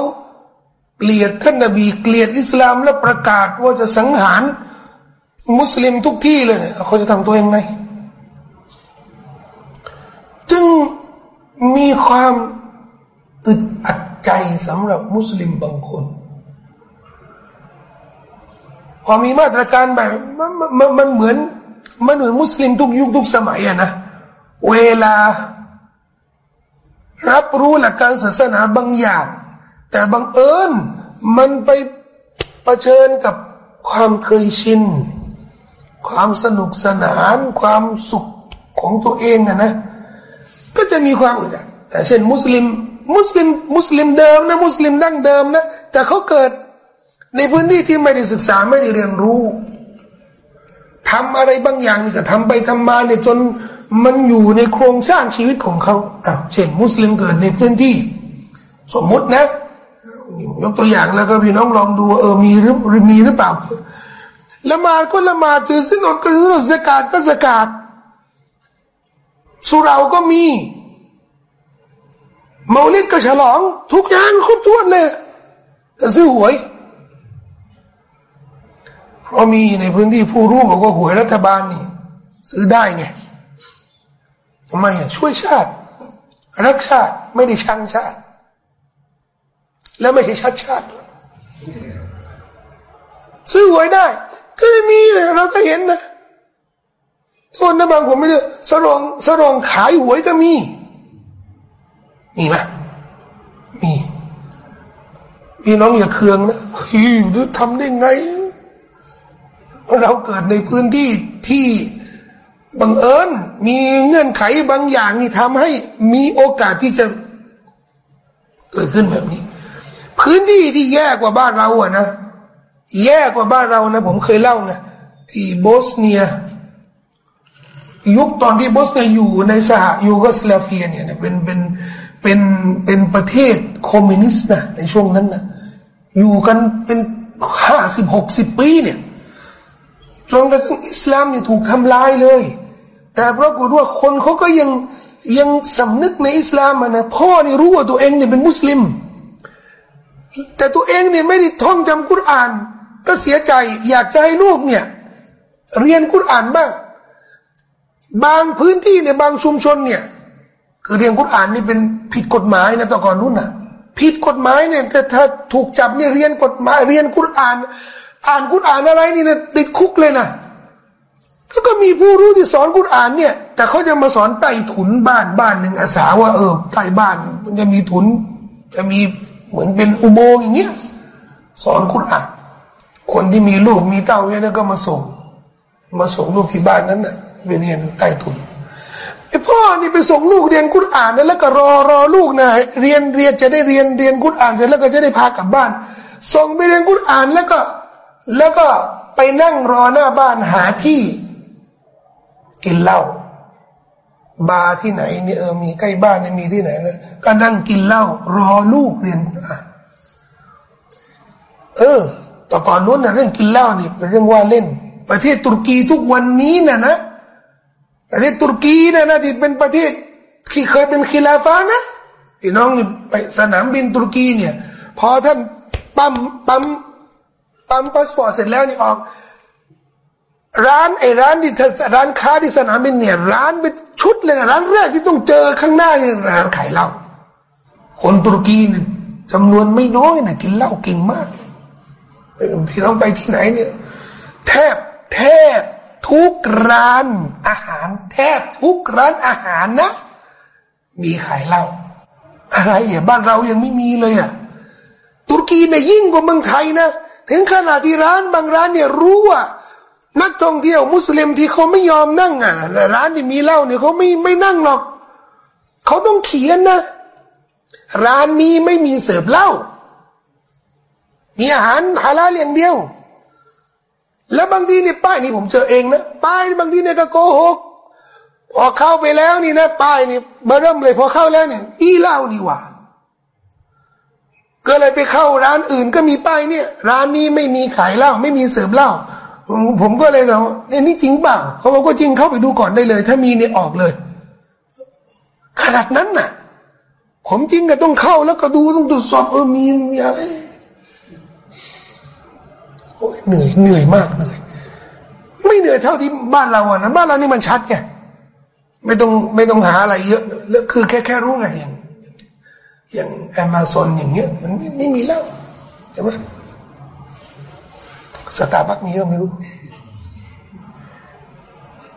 เกลียดท่านนบีเกลียดอิสลามและประกาศว่าจะสังหาร มุสลิมทุกที่เลยเนี่ยเขาจะทำตัวยังไง จึงมีความอึดอัดใจสำหรับมุสลิมบางคน พอมีมาตรการแบบมันมันมันเหมือนมันเหมือนมุสลิมทุกยุคทุกสมัยอะนะเวลา รับรู้หลักการศาสนาบางอย่าง แต่บังเอิญมันไปประชิญกับความเคยชิน ความสนุกสนาน ความสุขของตัวเองอะนะ ก็จะมีความอึดอัดเช่นมุสลิม มุสลิม มุสลิมเดิมนะ มุสลิมดั้งเดิมนะ แต่เขาเกิด ในพื้นที่ที่ไม่ได้ศึกษาไม่ได้เรียนรู้ทำอะไรบางอย่างนี่ก็ทำไปทำมาเนี่ยจนมันอยู่ในโครงสร้างชีวิตของเขาอะเช่นมุสลิมเกิดในพื้นที่ สมมุตินะ ยกตัวอย่างแล้วก็พี่น้องลองดูเออมีหรือมีหรือเปล่าละมาก็ละมาถือสินอดก็ถือสกาดก็สกาดสุราก็มีเมาลิดก็ฉลอง ทุกอย่างครบถ้วนเลยแต่ซื้อหวย เพราะมีในพื้นที่ผู้รู้บอกว่าหวยรัฐบาลนี่ ซื้อได้ไงทำไมอะช่วยชาติ รักชาติไม่ได้ชังชาติ แล้วไม่ใช่ชาติชาติด้วยซื้อหวยได้ ก็มีเราก็เห็นนะโทษนะบางผมไม่ได้สรองสรองขายหวยก็มี มีไหมมีพี่น้องอย่าเคืองนะฮิวทำได้ไง เราเกิดในพื้นที่ที่บังเอิญมีเงื่อนไขบางอย่างที่ทำให้มีโอกาสที่จะเกิดขึ้นแบบนี้ พื้นที่ที่แย่กว่าบ้านเราอะนะแย่กว่าบ้านเรานะ ผมเคยเล่าไงที่โบสเนีย ยุคตอนที่โบสเนียอยู่ในสหยูโกสลาเวียเนี่ยเป็นเป็นเป็นเป็นประเทศคอมมิวนิสต์นะในช่วงนั้นนะอยู่กันเป็นห้าสิบหกสิบปีเนี่ย จนกระทั่งอิสลามเนี่ยถูกทำลายเลย แต่ปรากฏว่าคนเขาก็ยังยังสำนึกในอิสลามนะพ่อนี่รู้ว่าตัวเองเนี่ยเป็นมุสลิม แต่ตัวเองเนี่ยไม่ได้ท่องจำกุรอาน ก็เสียใจอยากจะให้ลูกเนี่ยเรียนกุรอานบ้าง บางพื้นที่ในบางชุมชนเนี่ยคือเรียนกุรอานนี่เป็นผิดกฎหมายนะตะก่อนนู้นนะผิดกฎหมายเนี่ยแต่ถ้าถูกจับเนี่ยเรียนกฎหมายเรียนกุรอาน อ่านกุรอ่านอะไรนี่นะติดคุกเลยนะแล้วก็มีผู้รู้ที่สอนกุรอ่านเนี่ย แต่เขาจะมาสอนใต้ถุนบ้านบ้านหนึ่งอาสาว่าเออใต้บ้านมันจะมีถุน จะมีเหมือนเป็นอุโมงค์อย่างเงี้ยสอนกุรอ่าน คนที่มีลูกมีเต้าเนี่ยก็มาส่ง มาส่งลูกที่บ้านนั้นน่ะไปเรียนใต้ถุนไอ้พ่อนี่ไปส่งลูกเรียนกุรอ่านนแล้วก็รอรอลูกนะเรียนเรียนจะได้เรียนเรียนกุรอ่านเสร็จแล้วก็จะได้พากลับบ้าน ส่งไปเรียนกุรอ่านแล้วก็ แล้วก็ไปนั่งรอหน้าบ้านหาที่ กินเหล้าบาร์ที่ไหนเนี่ยเออมีใกล้บ้านเนี่ยมีที่ไหนนะก็นั่งกินเหล้ารอลูกเรียนกุรอานเออแต่ก่อนนู้นนะเรื่องกินเหล้านี่เป็นเรื่องว่าเล่น ประเทศตุรกีทุกวันนี้นะนะประเทศตุรกีนะนะที่เป็นประเทศที่เคยเป็นคิลาฟ้านะพี่น้องไปสนามบินตุรกีเนี่ย พอท่านปั๊มปั๊ม ปั๊มพาสปอร์ตเสร็จแล้วนี่ออก ร้านไอ้ร้านที่ร้านค้าที่สนามบินเนี่ยร้านเป็นชุดเลยนะร้านแรกที่ต้องเจอข้างหน้าเนี่ยร้านขายเหล้าคนตุรกีเนี่ยจำนวนไม่น้อยนะกินเหล้าเก่งมากพี่น้องไปที่ไหนเนี่ย แทบแทบทุกร้านอาหาร แทบทุกร้านอาหารนะ มีขายเหล้าอะไรอะบ้านเรายังไม่มีเลยอะตุรกีเนี่ยยิ่งกว่าเมืองไทยนะ ถึงขนาดที่ร้านบางร้านเนี่ยรู้ว่านักท่องเที่ยวมุสลิมที่เขาไม่ยอมนั่งอะร้านที่มีเหล้าเนี่ยเขาไม่ไม่นั่งหรอกเขาต้องเขียนนะ ร้านนี้ไม่มีเสิร์ฟเหล้ามีอาหารฮาลาลอย่างเดียว แล้วบางทีเนี่ยป้ายนี่ผมเจอเองนะป้ายบางทีเนี่ยก็โกหกพอเข้าไปแล้วนี่นะป้ายนี่เบิ่มเลยพอเข้าแล้วเนี่ยนี่เหล้านี่ว่า ก็เลยไปเข้าร้านอื่นก็มีป้ายเนี่ย ร้านนี้ไม่มีขายเหล้าไม่มีเสิร์ฟเหล้าผมก็เลยถามเนี่ยนี่จริงเปล่าเขาบอกว่าจริงเข้าไปดูก่อนได้เลย ถ้ามีเนี่ยออกเลย ขนาดนั้นน่ะ ผมจริงก็ต้องเข้าแล้วก็ดูต้องตรวจสอบเออมีมีอะไรโอ้ยเหนื่อยเหนื่อยมากเหนื่อยไม่เหนื่อยเท่าที่บ้านเราอะนะบ้านเรานี่มันชัดไงไม่ต้องไม่ต้องหาอะไรเยอะคือแค่แค่รู้ไงอย่าง อย่างแอมะซอนอย่างเงี้ยมันไม่ไม่มีแล้วเห็นไหมสตาร์บัคมีก็ไม่รู้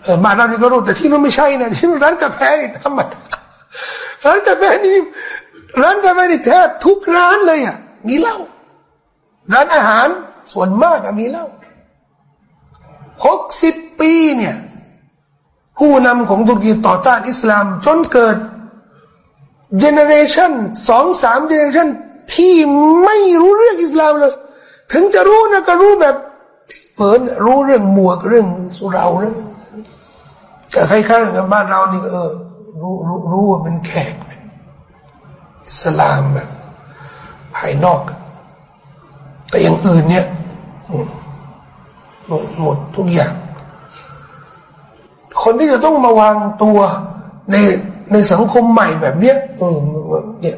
เออบ้าเรานี่ก็รู้แต่ที่นู้นไม่ใช่นะที่นู้นร้านกาแฟนี่ธรรมดาร้านกาแฟนี่ร้านกาแฟนี่แทบทุกร้านเลยอะมีเหล้าร้านอาหารส่วนมากมีเหล้าหกสิบปีเนี่ย ผู้นำของตุรกีต่อต้านอิสลาม จนเกิด เจเนเรชันสองสามเจเนเรชันที่ไม่รู้เรื่องอิสลามเลย ถึงจะรู้นะก็รู้แบบเผินรู้เรื่องหมวกเรื่องสุราเรื่องแต่คล้ายๆกับบ้านเรานี่เออรู้รู้รู้ว่าเป็นแขกเป็นอิสลามแบบภายนอก แต่อย่างอื่นเนี่ยหมดทุกอย่าง คนที่จะต้องมาวางตัวใน ในสังคมใหม่แบบเนี้ยเออเนี่ย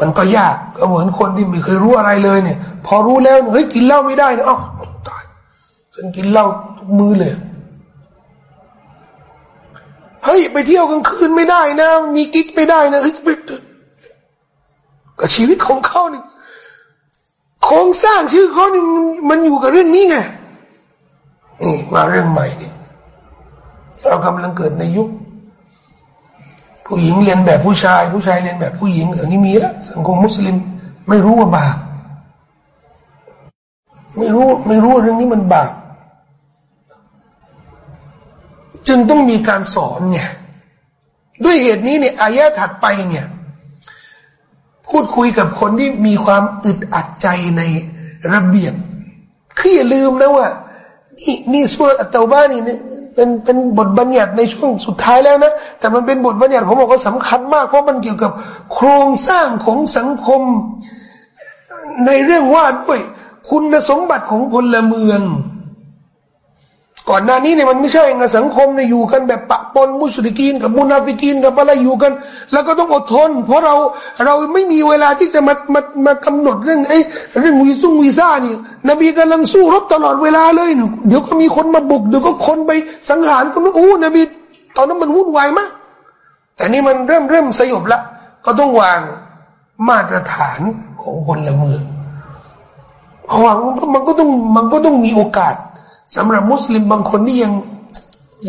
มันก็ยากก็เหมือนคนที่ไม่เคยรู้อะไรเลยเนี่ย พอรู้แล้วเฮ้ยกินเหล้าไม่ได้นะอ๋อตายฉันกินเหล้าทุกมือเลยเฮ้ยไปเที่ยวกลางคืนไม่ได้นะ มีกิ๊กไม่ได้นะเฮ้ยก็ชีวิตของเขาเนี่ยโครงสร้างชื่อเขานี่มันอยู่กับเรื่องนี้ไงนี่มาเรื่องใหม่นี่เรากำลังเกิดในยุค ผู้หญิงเรียนแบบผู้ชาย ผู้ชายเรียนแบบผู้หญิงแต่นี้มีแล้วสังคมมุสลิม ไม่รู้ว่าบาปไม่รู้ไม่รู้เรื่องนี้มันบาปจึงต้องมีการสอนไงด้วยเหตุนี้เนี่ยอายะถัดไปเนี่ย พูดคุยกับคนที่มีความอึดอัดใจในระเบียบคืออย่าลืมนะว่า นี่นี่สุรอัตตาบ้านี่ เป็นเป็นบทบัญญัติในช่วงสุดท้ายแล้วนะ แต่มันเป็นบทบัญญัติผมบอกว่าสำคัญมากเพราะมันเกี่ยวกับโครงสร้างของสังคม ในเรื่องว่าด้วย คุณสมบัติของพลเมือง ก่อนหน้านี้เนี่ยมันไม่ใช่ไงสังคมเนี่ยอยู่กันแบบปะปนมุชริกีนกับมุนาฟิกีนกับอะไรอยู่กัน แล้วก็ต้องอดทน เพราะเราเราไม่มีเวลาที่จะมามามากำหนดเรื่องไอ้เรื่องวีซุ่งวีซ่านี่นบีกำลังสู้รบตลอดเวลาเลยเดี๋ยวก็มีคนมาบุกเดี๋ยวก็คนไปสังหารก็ม่อู้นบีตอนนั้นมันวุ่นวายมากแต่นี่มันเริ่มเริ่มสยบละก็ต้องวางมาตรฐานของพลเมืองเพราะว่ามันก็ต้องมันก็ต้องมีโอกาส สำหรับมุสลิมบางคนนี่ยัง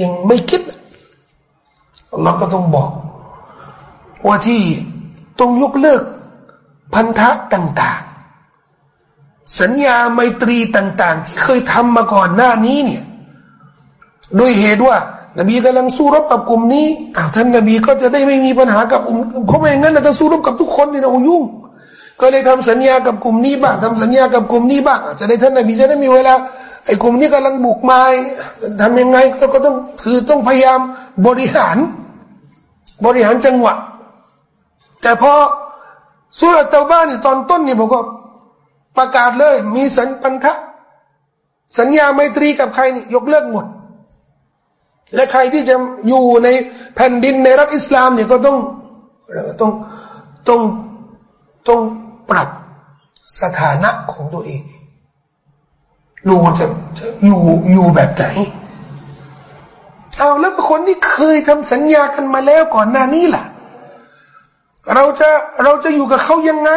ยังไม่คิดเราก็ต้องบอก ว่าที่ต้องยกเลิกพันธะต่าง ๆ สัญญาไมตรีต่าง ๆ ที่เคยทำมาก่อนหน้านี้เนี่ยโดยเหตุว่า นบีกำลังสู้รบกับกลุ่มนี้อ้าวท่านนบีก็จะได้ไม่มีปัญหากับกลุ่มเพราะไม่งั้นถ้าสู้รบกับทุกคนเนี่นะโอ้ยุ่ง ก็เลยทำสัญญากับกลุ่มนี้บ้างทำสัญญากับกลุ่มนี้บ้างจะได้ท่านนบีจะได้มีเวลา ไอ้กลุ่มนี้กำลังบุกมาทำยังไงก็ต้องคือต้องพยายามบริหาร บริหารจังหวะ แต่พอสุรเตาบ้านนี่ตอนต้นนี่บอกว่าประกาศเลย มีสัญปันทะสัญญาไมตรีกับใครนี่ยกเลิกหมด และใครที่จะอยู่ในแผ่นดินในรัฐอิสลามเนี่ยก็ต้องต้องต้องต้องปรับสถานะของตัวเอง ดูจะจะอยู่อยู่แบบไหนเอาแล้วก็คนที่เคยทำสัญญากันมาแล้วก่อนหน้านี้ล่ะ เราจะเราจะอยู่กับเขายังไง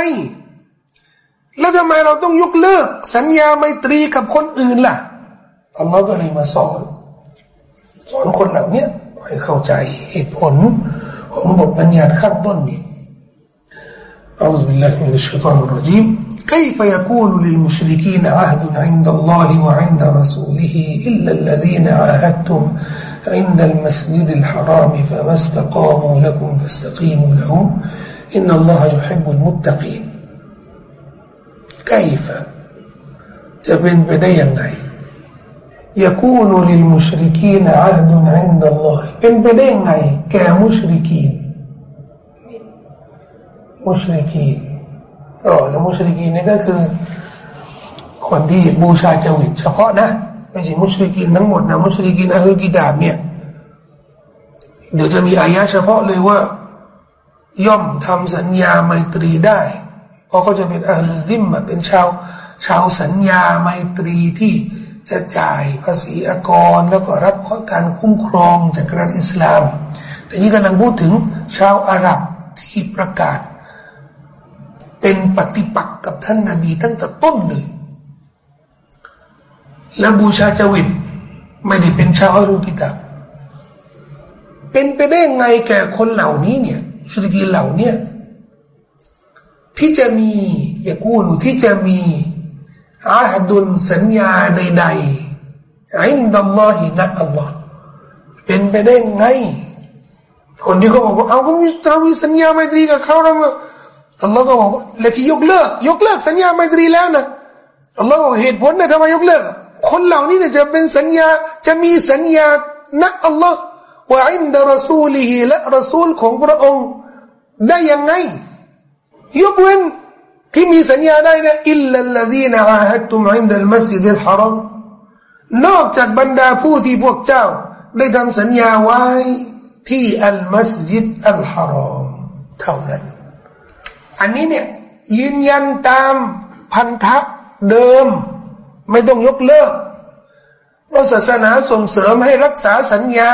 แล้วทำไมเราต้องยกเลิก สัญญาไมตรีกับคนอื่นล่ะอัลลอฮ์ก็เลยมาสอน สอนคนเหล่านี้ให้เข้าใจเหตุผลของบทบัญญัติข้างต้นนี้อัลลอฮฺบิลลาฮิมินัชชัยฏอนรจีม كيف يكون للمشركين عهد عند الله وعند رسوله إلا الذين عاهدتم عند المسجد الحرام فما استقاموا لكم فاستقيموا لهم؟ إن الله يحب المتقين. كيف؟ จะเป็นไปได้ยังไง يكون للمشركين عهد عند الله. بين بني كمشركين. مشركين. อ๋อแล้วมุชริกีนนี่ก็คือ คนที่บูชาจวิตเฉพาะนะไม่ใช่มุชริกีนทั้งหมดนะมุชริกีนอัลกิดาบเนี่ยเดี๋ยวจะมีอายะเฉพาะเลยว่า ย่อมทำสัญญาไมตรีได้ เพราะเขาจะเป็นอัลลิมเป็นชาว ชาวสัญญาไมตรีที่จะจ่ายภาษีอากร แล้วก็รับการคุ้มครองจากรัฐอิสลาม แต่นี้กำลังพูดถึงชาวอาหรับที่ประกาศ เป็นปฏิปักษ์กับท่านนาบีตั้งแต่ต้นเลยและบูชาจวิตไม่ได้เป็นชาวอารุกิตาเป็นไปได้ไงแก่คนเหล่านี้เนี่ยชุดกีเหล่านี้ที่จะมีอย่ากูหนูที่จะมีอาหดุลสัญญาใดๆอินดัลลอฮินะอัลลอฮ์เป็นไปได้ไง คนที่เขาบอกว่าเอาก็มีเรามีสัญญาไม่ตรีกับเขาเรา อัลลอฮ์ก็บอกว่าและที่ยกเลิก ยกเลิกสัญญาไมตรีแล้วนะอัลลอฮ์บอกเหตุผลนะทำไมยกเลิก คนเหล่านี้เนี่ยจะเป็นสัญญาจะมีสัญญานักอัลลอฮ์ว่าอินดารสูลีฮิและรสูลของพระองค์ได้ยังไง ยกเว้นที่มีสัญญาได้นะإلا الذين عاهدتم عند المسجد الحرامนอกจากบรรดาผู้ที่พวกเจ้า ได้ทำสัญญาไว้ที่อัลมัสยิดอัลฮารอมเท่านั้น อันนี้เนี่ยยืนยันตามพันธะเดิม ไม่ต้องยกเลิกว่าศาสนาส่งเสริมให้รักษาสัญญา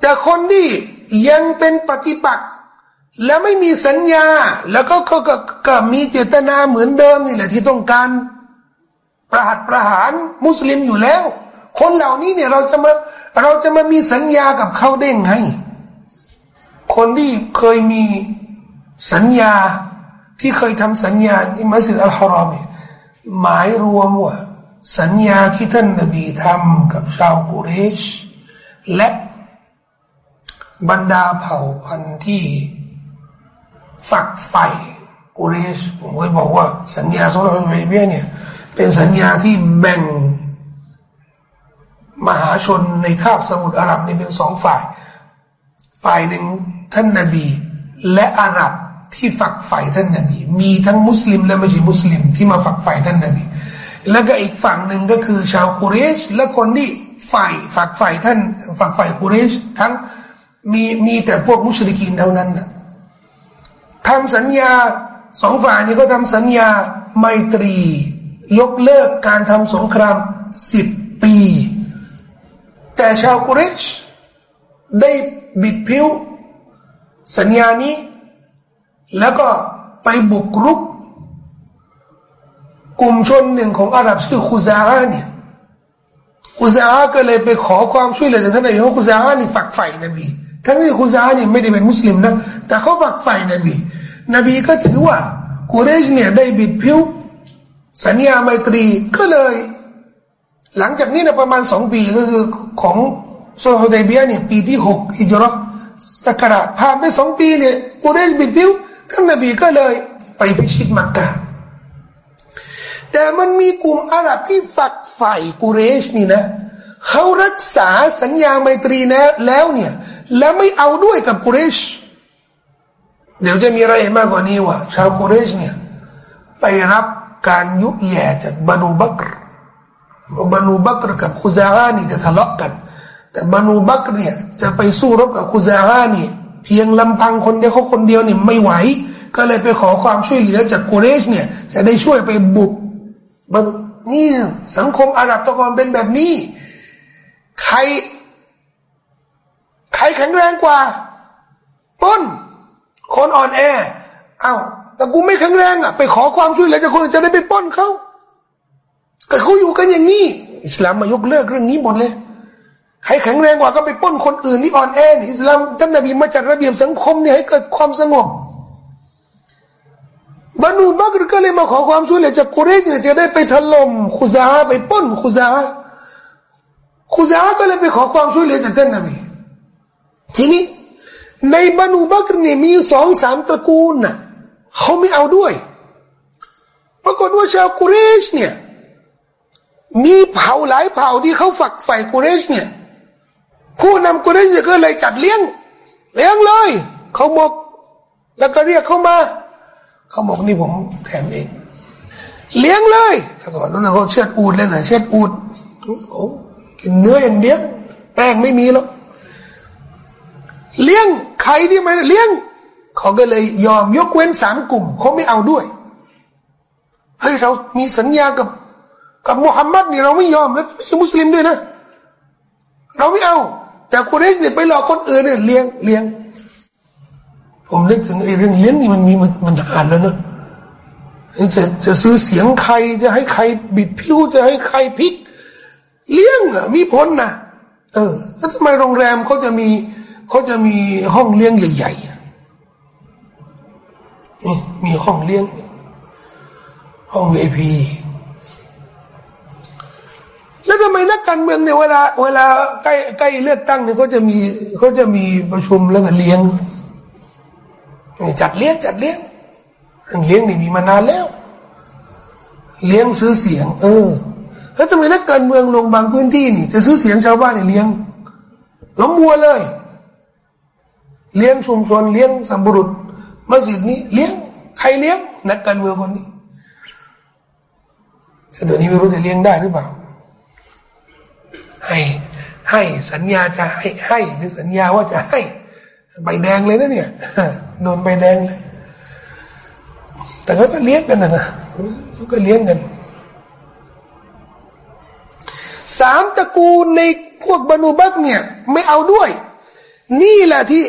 แต่คนที่ยังเป็นปฏิปักษ์และไม่มีสัญญา แล้วก็ก็กก็มีเจตนาเหมือนเดิมนี่แหละที่ต้องการประหัตประหารมุสลิมอยู่แล้ว คนเหล่านี้เนี่ยเราจะมาเราจะมามีสัญญากับเขาได้ไงคนที่เคยมี สัญญาที่เคยทำสัญญาที่มัสยิดอัลฮารอมหมายรวมว่าสัญญาที่ท่านนบีทำกับชาวกุเรช และบรรดาเผ่าพันธุ์ที่ฝักใฝ่กุเรชผมเคยบอกว่า สัญญาสุลต่านเบียเนี่ยเป็นสัญญาที่แบ่งมหาชนในคาบสมุทรอาหรับนี่เป็นสองฝ่าย ฝ่ายหนึ่งท่านนบี และอาหรับ ที่ฝักใฝ่ท่านนบีมีทั้งมุสลิมและไม่ใช่มุสลิม ที่มาฝักใฝ่ท่านนบีแล้วก็อีกฝั่งหนึ่งก็คือชาวกุเรช และคนที่ฝ่ายฝักฝ่ายท่านฝักฝ่ายกุเรช ทั้งมีมีแต่พวกมุชริกีนเท่านั้นนะทำสัญญาสองฝ่ายนี้ก็ทำสัญญาไมตรี ยกเลิกการทำสงครามสิบปี แต่ชาวกุเรช ได้บิดผิวสัญญานี้ แล้วก็ไปบุกรุก กลุ่มชนหนึ่งของอาหรับชื่อคุซาอาเนี่ยคุซาอาก็เลยไปขอความช่วยเหลือจากท่านนายกคุซาอานี่ฝักใฝ่นบีทั้งที่คุซาอานี่ไม่ได้เป็นมุสลิมนะแต่เขาฝักใฝ่นบี นบีก็ถือว่ากุเรชเนี่ยได้บิดผิวสัญญาไมตรีก็เลย หลังจากนี้นะประมาณสองปีก็คือของโซลฮุดายเบียเนี่ยปีที่หกอิจรอสักราผ่านไปสองปีเนี่ยกุเรชบิดผิว ท่านนบีก็เลยไปพิชิตมักกะแต่มันมีกลุ่มอาหรับที่ฝักใฝ่กุเรชนี่นะเขารักษาสัญญาไมตรีนะแล้วเนี่ย แล้วไม่เอาด้วยกับกุเรช เดี๋ยวจะมีอะไรมากกว่านี้ว่าชาวกุเรชเนี่ยไปรับการยุแย่จากบานูบักรบานูบักรกับคุซาอานี่จะทะเลาะกัน แต่บานูบักรเนี่ยจะไปสู้รบกับคุซาอานี่ เพียงลำพังคนเดียวเขาคนเดียวเนี่ยไม่ไหว ก็เลยไปขอความช่วยเหลือจากกุเรชเนี่ย จะได้ช่วยไปบุกบนนี่สังคมอาหรับตะกอนเป็นแบบนี้ ใคร ใครแข็งแรงกว่าป้นคนอ่อนแอเอา้าแต่กูไม่แข็งแรงอะไปขอความช่วยเหลือจากคนจะได้ไปป้นเขาแต่เขาอยู่กันอย่างนี้อิสลามมายกเลิกเรื่องนี้หมดเลย ใครแข็งแรงกว่าก็ไปป้นคนอื่นนี่อ่อนแออิสลามท่านนบีมาจัดระเบียบสังคมเนี่ยให้เกิดความสงบบานูบักรก็เลยมาขอความช่วยเหลือจากกุเรชเนี่ยจะได้ไปถล่มขุซาไปป้นขุซาขุซาก็เลยไปขอความช่วยเหลือจากท่านนบีทีนี้ในบานูบักรเนี่ยมีสองสามตระกูลน่ะเขาไม่เอาด้วยปรากฏว่าชาวกุเรชเนี่ยมีเผ่าหลายเผ่าที่เขาฝักใฝ่กุเรชเนี่ย ผู้นำกุเรชก็เลยจัดเลี้ยง เลี้ยงเลยเขาบอก แล้วก็เรียกเขามาเขาบอกนี่ผมแถมเอง เลี้ยงเลยแต่ก่อนนั้นเขาเชือดอูดเลยนะเชือดอูดโอ้กินเนื้ออย่างเดียวแป้งไม่มีแล้วเลี้ยงใครที่ไม่เลี้ยง เขาก็เลยยอมยกเว้นสามกลุ่มเขาไม่เอาด้วยเฮ้ยเรามีสัญญากับกับมุฮัมมัดนี่เราไม่ยอมแล้วไม่ใช่มุสลิมด้วยนะ เราไม่เอา แต่กุเรชเนี่ยไปหลอกคนอื่นเนี่ยเลี้ยงเลี้ยง ผมนึกถึงไอ้เรื่องเลี้ยงนี่มันมีมันมันอ่านแล้วเนอะจะจะซื้อเสียงใครจะให้ใครบิดผิวจะให้ใครพิก เลี้ยงอะมีผลนะเออแล้วทำไมโรงแรมเขาจะมีเขาจะมีห้องเลี้ยงใหญ่ๆนี่มีห้องเลี้ยง ห้องวีไอพี แล้วทำไมนักการเมืองเนี่ยเวลาเวลาใกล้ใกล้เลือกตั้งเนี่ยเขาจะมีเขาจะมีประชุมแล้วก็เลี้ยงจัดเลี้ยงจัดเลี้ยงเลี้ยงนี่มีมานานแล้ว เลี้ยงซื้อเสียง เออแล้วทำไมนักการเมืองลงบางพื้นที่นี่จะซื้อเสียงชาวบ้านนี่เลี้ยงล้มวัวเลย เลี้ยงชุมชนเลี้ยงสัมบุรุษมัสยิดนี้เลี้ยงใครเลี้ยงนักการเมืองคนนี้แต่เดี๋ยวนี้ไม่รู้จะเลี้ยงได้หรือเปล่า ให้ ให้สัญญาจะให้ให้หรือสัญญาว่าจะให้ใบแดงเลยนะเนี่ยโดนใบแดงเลยแต่เขาก็เลี้ยงกันนะนะเขาก็เลี้ยงกันสามตระกูลในพวกบรรนุบักเนี่ย ไม่เอาด้วย นี่แหละที่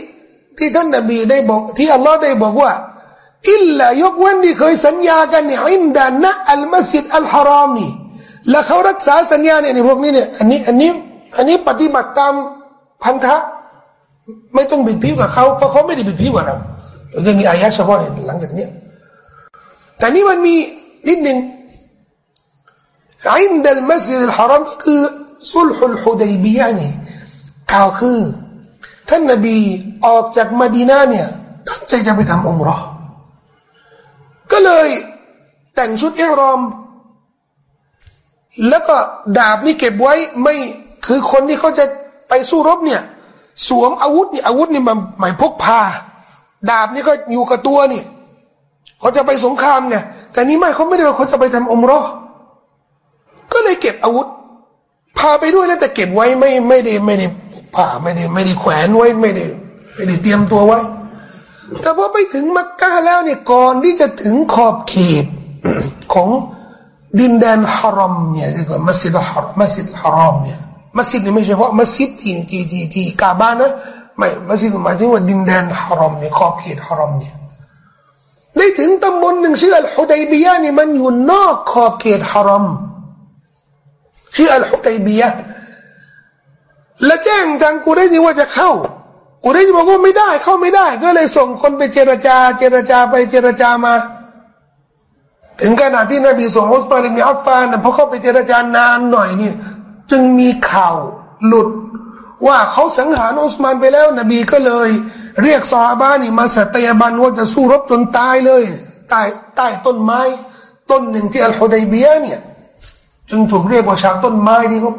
ที่ท่านนบีได้บอก ที่อัลลอฮ์ได้บอกว่าอิลลายกเว้นที่เคยสัญญากันเนี่ยอินดานะอัลมัสยิดอัลฮารอมนี่ แล้วเขารักษาสัญญาเนี่ยในพวกนี้เนี่ยอันนี้อันนี้อันนี้ปฏิบัติตามพันธะไม่ต้องบิดผิวกับเขาเพราะเขาไม่ได้บิดผิวกับเราเราจะมีอายะเฉพาะเนี่ยหลังจากนี้แต่นี่มันมีนิดหนึ่งอินดัลมัสยิดอัลฮารอมคือสุลฮุลฮุดัยบียะนี่กล่าวคือ ท่านนบีออกจากมดีนาเนี่ยตั้งใจจะไปทำอุมรอก็เลยแต่งชุดอิรอม แล้วก็ดาบนี่เก็บไว้ไม่คือคนที่เขาจะไปสู้รบเนี่ย สวมอาวุธนี่อาวุธนี่มันหมายพกพา ดาบนี่ก็อยู่กับตัวนี่เขาจะไปสงครามไงแต่นี่ไม่เขาไม่ได้ว่าเขาจะไปทำอมรอก็เลยเก็บอาวุธ พาไปด้วยแล้วแต่เก็บไว้ไม่ไม่ได้ไม่ได้ผ่าไม่ได้ไม่ได้แขวนไว้ไม่ได้ไม่ได้เตรียมตัวไว้ แต่พอไปถึงมักกะแล้วเนี่ยก่อนที่จะถึงขอบเขตของ ดินแดนฮารอมเนี่ยเรียกว่ามัสยิดฮารอมมัสยิดฮารอมเนี่ยมัสยิดนี่ไม่ใช่เฉพาะมัสยิดที่ที่ที่ที่กาบานะไม่มัสยิดหมายถึงว่าดินแดนฮารอมเนี่ยขอบเขตฮารอมเนี่ยได้ถึงตำบลหนึ่งชื่ออัลฮุดัยบียะนี่มันอยู่นอกขอบเขตฮารอมชื่ออัลฮุดัยบียะและแจ้งทางกูได้ยินว่าจะเข้ากูได้บอกว่าไม่ได้เข้าไม่ได้ ก็เลยส่งคนไปเจรจา เจรจาไปเจรจามา ถึงขนาดที่นบีส่งอุสมานอิบนอัฟฟานเพอเข้าไปเจรจานานหน่อยนี่จึงมีข่าวหลุด ว่าเขาสังหารอุสมานไปแล้ว นบีก็เลย เรียกซาบานี่มาสัตยาบันว่าจะสู้รบจนตายเลยใต้ใต้ต้นไม้ ต้นหนึ่งที่อัลฮุดัยเบียเนี่ย จึงถูกเรียกว่าชาวต้นไม้ที่เขา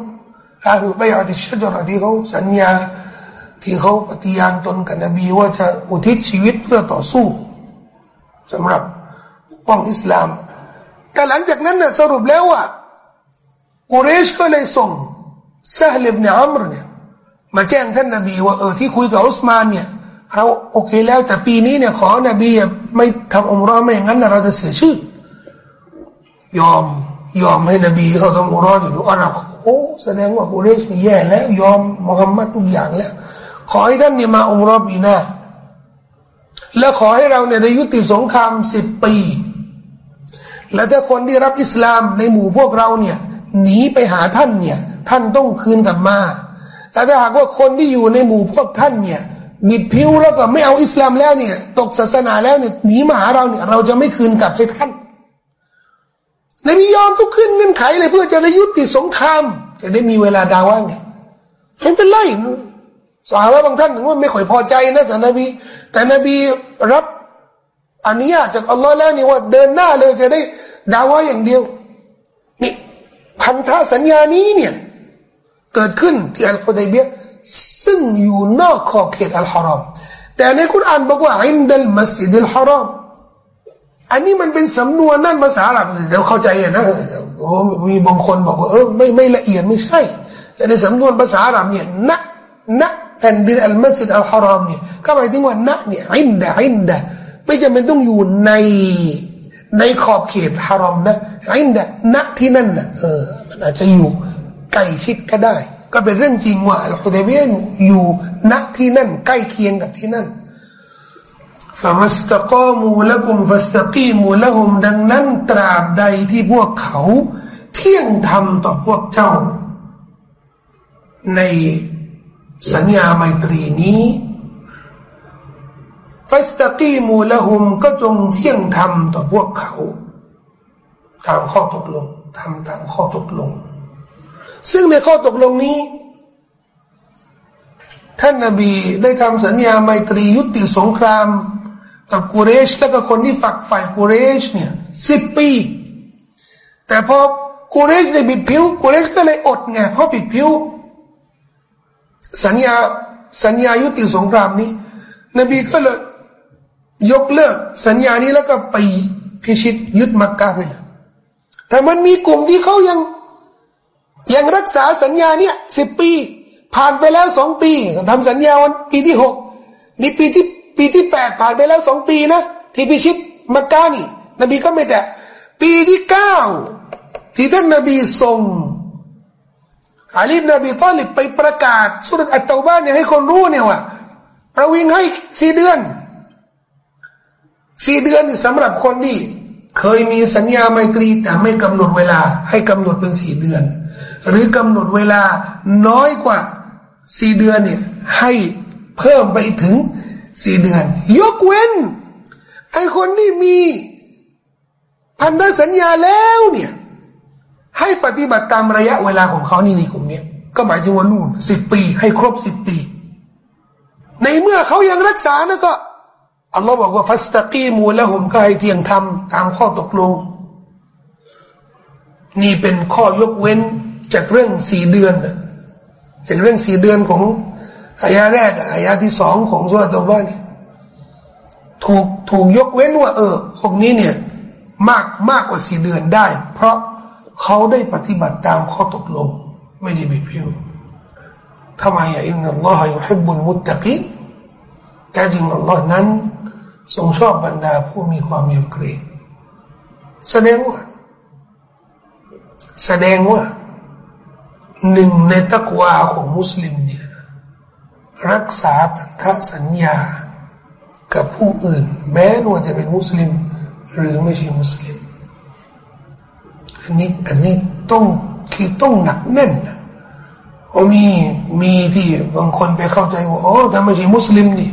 อาลุบยาติชจรที่เขาสัญญา ที่เขาปฏิญาณตนกับนบีว่าจะอุทิศชีวิตเพื่อต่อสู้สำหรับ ป้องอิสลาม แต่หลังจากนั้นน่ะสรุปแล้วว่ากุเรชก็เลยส่งซาฮลิบเนอัมรเนี่ยมาแจ้งท่านนบีว่าเออที่คุยกับอุสมานเนี่ยเราโอเคแล้วแต่ปีนี้เนี่ยขอนบีไม่ทำอมรอไม่อย่างนั้นเราจะเสียชื่อ ยอมยอมให้นบีเขาทำอุมรออยู่ดูอาหรับโอ้แสดงว่ากุเรชนี่แย่แล้ว ยอมมุฮัมมัดทุกอย่างแล้ว ขอให้ท่านเนี่ยมาอมรอปีหน้าและขอให้เราเนี่ยได้ยุติสงครามสิบปี และถ้าคนที่รับอิสลามในหมู่พวกเราเนี่ยหนีไปหาท่านเนี่ยท่านต้องคืนกลับมาแต่ถ้าหากว่าคนที่อยู่ในหมู่พวกท่านเนี่ยบิดผิวแล้วก็ไม่เอาอิสลามแล้วเนี่ย ตกศาสนาแล้วเนี่ยหนีมาหาเราเนี่ย เราจะไม่คืนกลับให้ท่านในมียอมทุกขึ้นเงื่อนไขเลยเพื่อจะได้ยุติสงคราม จะได้มีเวลาดาว่างไม่เป็นไรสาวบางท่านถึงว่าไม่ค่อยพอใจนะแต่นบี แต่นบีรับ อันนี้จากอัลลอฮ์แล้วนี่ว่าเดินหน้าเลยจะได้ดาวาอย่างเดียวนี่พันธสัญญานี้เนี่ยเกิดขึ้นที่อัลฮุดัยเบียซึ่งอยู่นอกขอบเขตอัลฮารอมแต่ในคุรานบอกว่าอินดัลมัสยิดอัลฮารอมอันนี้มันเป็นสำนวนนั่นภาษาอาหรับเดี๋ยวเข้าใจนะมีบางคนบอกว่าเออไม่ไม่ละเอียดไม่ใช่แต่ในสำนวนภาษาอาหรับเนี่ยนักนักแผ่นดินอัลมัสยิดอัลฮารอมเนี่ยก็หมายถึงว่านักเนี่ยอินดะอินดะ ไม่จำเป็นต้องอยู่ในในขอบเขตฮารอมนะอินดะณที่นั่นนะเออ มันอาจจะอยู่ใกล้ชิดก็ได้ ก็เป็นเรื่องจริงว่าอัลกุเดเบียอยู่ณที่นั่น ใกล้เคียงกับที่นั่นฟามัสตะกอมูละกุมฟัสตะกีมูละหุมดังนั้น ตราบใดที่พวกเขา เที่ยงธรรมต่อพวกเจ้า ในสัญญาไมตรีนี้ ฟัสตะกีมูละหุมก็จงเที่ยงธรรมต่อพวกเขา ตามข้อตกลงทำตามข้อตกลง ซึ่งในข้อตกลงนี้ ท่านนบีได้ทำสัญญาไมตรียุติสงคราม กับกุเรช และก็คนที่ฝักฝ่ายกุเรชเนี่ยสิบปี แต่พอกุเรชได้บิดผิวกุเรชก็เลยอดไงเพราะบิดผิวสัญญาสัญญายุติสงครามนี้ นบีก็เลย ยกเลิกสัญญานี้แล้วก็ไปพิชิตยึดมักกะไปเลยแต่มันมีกลุ่มที่เขายัง ยังรักษาสัญญาเนี้ยสิบปี ผ่านไปแล้วสองปีทำสัญญาวันปีที่หกนี่ปีที่ปีที่แปดผ่านไปแล้วสองปีนะที่พิชิตมักกะนี่นบีก็ไม่แต่ ปีที่เก้าที่ท่านนบีส่งอาลีนบีต้อลิบไปประกาศสุรอัตตาบ้านให้คนรู้เนี่ยว่าเราวิ่งให้สี่เดือน สี่เดือนสำหรับคนที่เคยมีสัญญาไมตรีแต่ไม่กำหนดเวลา ให้กำหนดเป็นสี่เดือน หรือกำหนดเวลาน้อยกว่าสี่เดือนเนี่ยให้เพิ่มไปถึงสี่เดือน ยกเว้นไอคนที่มีพันธสัญญาแล้วเนี่ยให้ปฏิบัติตามระยะเวลาของเขานี่ในกลุ่มนี้ก็หมายถึงว่านู่นสิบปี ให้ครบสิบปี ในเมื่อเขายังรักษานะก็ อัลลอฮ์บอกว่าฟัสตะกีมูละหุมก็ให้เที่ยงธรรมตามข้อตกลง นี่เป็นข้อยกเว้นจากเรื่องสี่เดือนจากเรื่องสี่เดือนของอายาแรกอายาที่สองของสุรตบ้านี่ถูกถูกยกเว้นว่า เออพวกนี้เนี่ยมากมากกว่าสี่เดือนได้ เพราะเขาได้ปฏิบัติตามข้อตกลง ไม่ได้บิดผิวทำไมอินนัลลอฮฺยุฮิบุลมุตตะกินแท้จริงอัลลอฮ์นั้น ทรงชอบบรรดาผู้มีความยำเกรงแสดงว่า แสดงว่าหนึ่งในตักวาของมุสลิมเนี่ยรักษาพันธสัญญากับผู้อื่น แม้ว่าจะเป็นมุสลิม หรือไม่ใช่มุสลิมอันนี้อันนี้ต้องคือต้องหนักแน่นนะโอ้มีมีที่บางคนไปเข้าใจว่าโอ๋อถ้าไม่ใช่มุสลิมนี่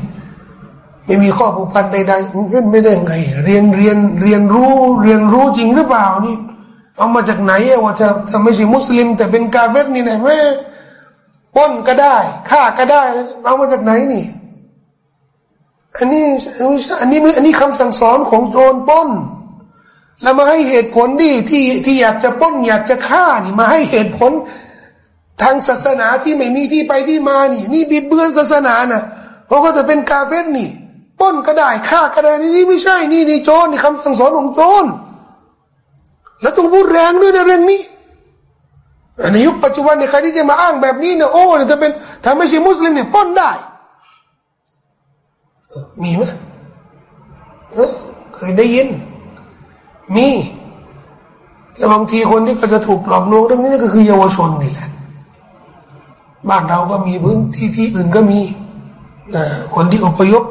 ไม่มีข้อผูกพันใดๆมันไม่ได้ไง เรียนเรียนเรียนรู้เรียนรู้จริงหรือเปล่านี่ เอามาจากไหนว่าจะถ้าไม่ใช่มุสลิม แต่เป็นกาเวตนี่ไหนแม่ป้นก็ได้ฆ่าก็ได้ เอามาจากไหนนี่ อันนี้อันนี้อันนี้คำสั่งสอนของโจรป้น แล้วมาให้เหตุผลที่ที่ที่อยากจะป้น อยากจะฆ่านี่มาให้เหตุผล ทางศาสนาที่ไม่มีที่ไปที่มานี่ นี่บิดเบือนศาสนานะ่ะเพราะก็จะเป็นกาเฟตนี่ ป้นก็ได้ฆ่าก็ได้นี่ไม่ใช่ นี่นี่โจรนี่คำสั่งสอนของโจรแล้วต้องพูดแรงด้วยในเรื่องนี้ในยุคปัจจุบันเนี่ยใครที่จะมาอ้างแบบนี้เนี่ยโอ้จะเป็นถ้าไม่ใช่มุสลิมเนี่ยป้นได้มีไหมเคยได้ยิน มีแล้วบางทีคนที่ก็จะถูกหลอกลวงเรื่องนี้ก็คือเยาวชนนี่แหละ บ้านเราก็มีพื้นที่ที่อื่นก็มีคนที่อพยพ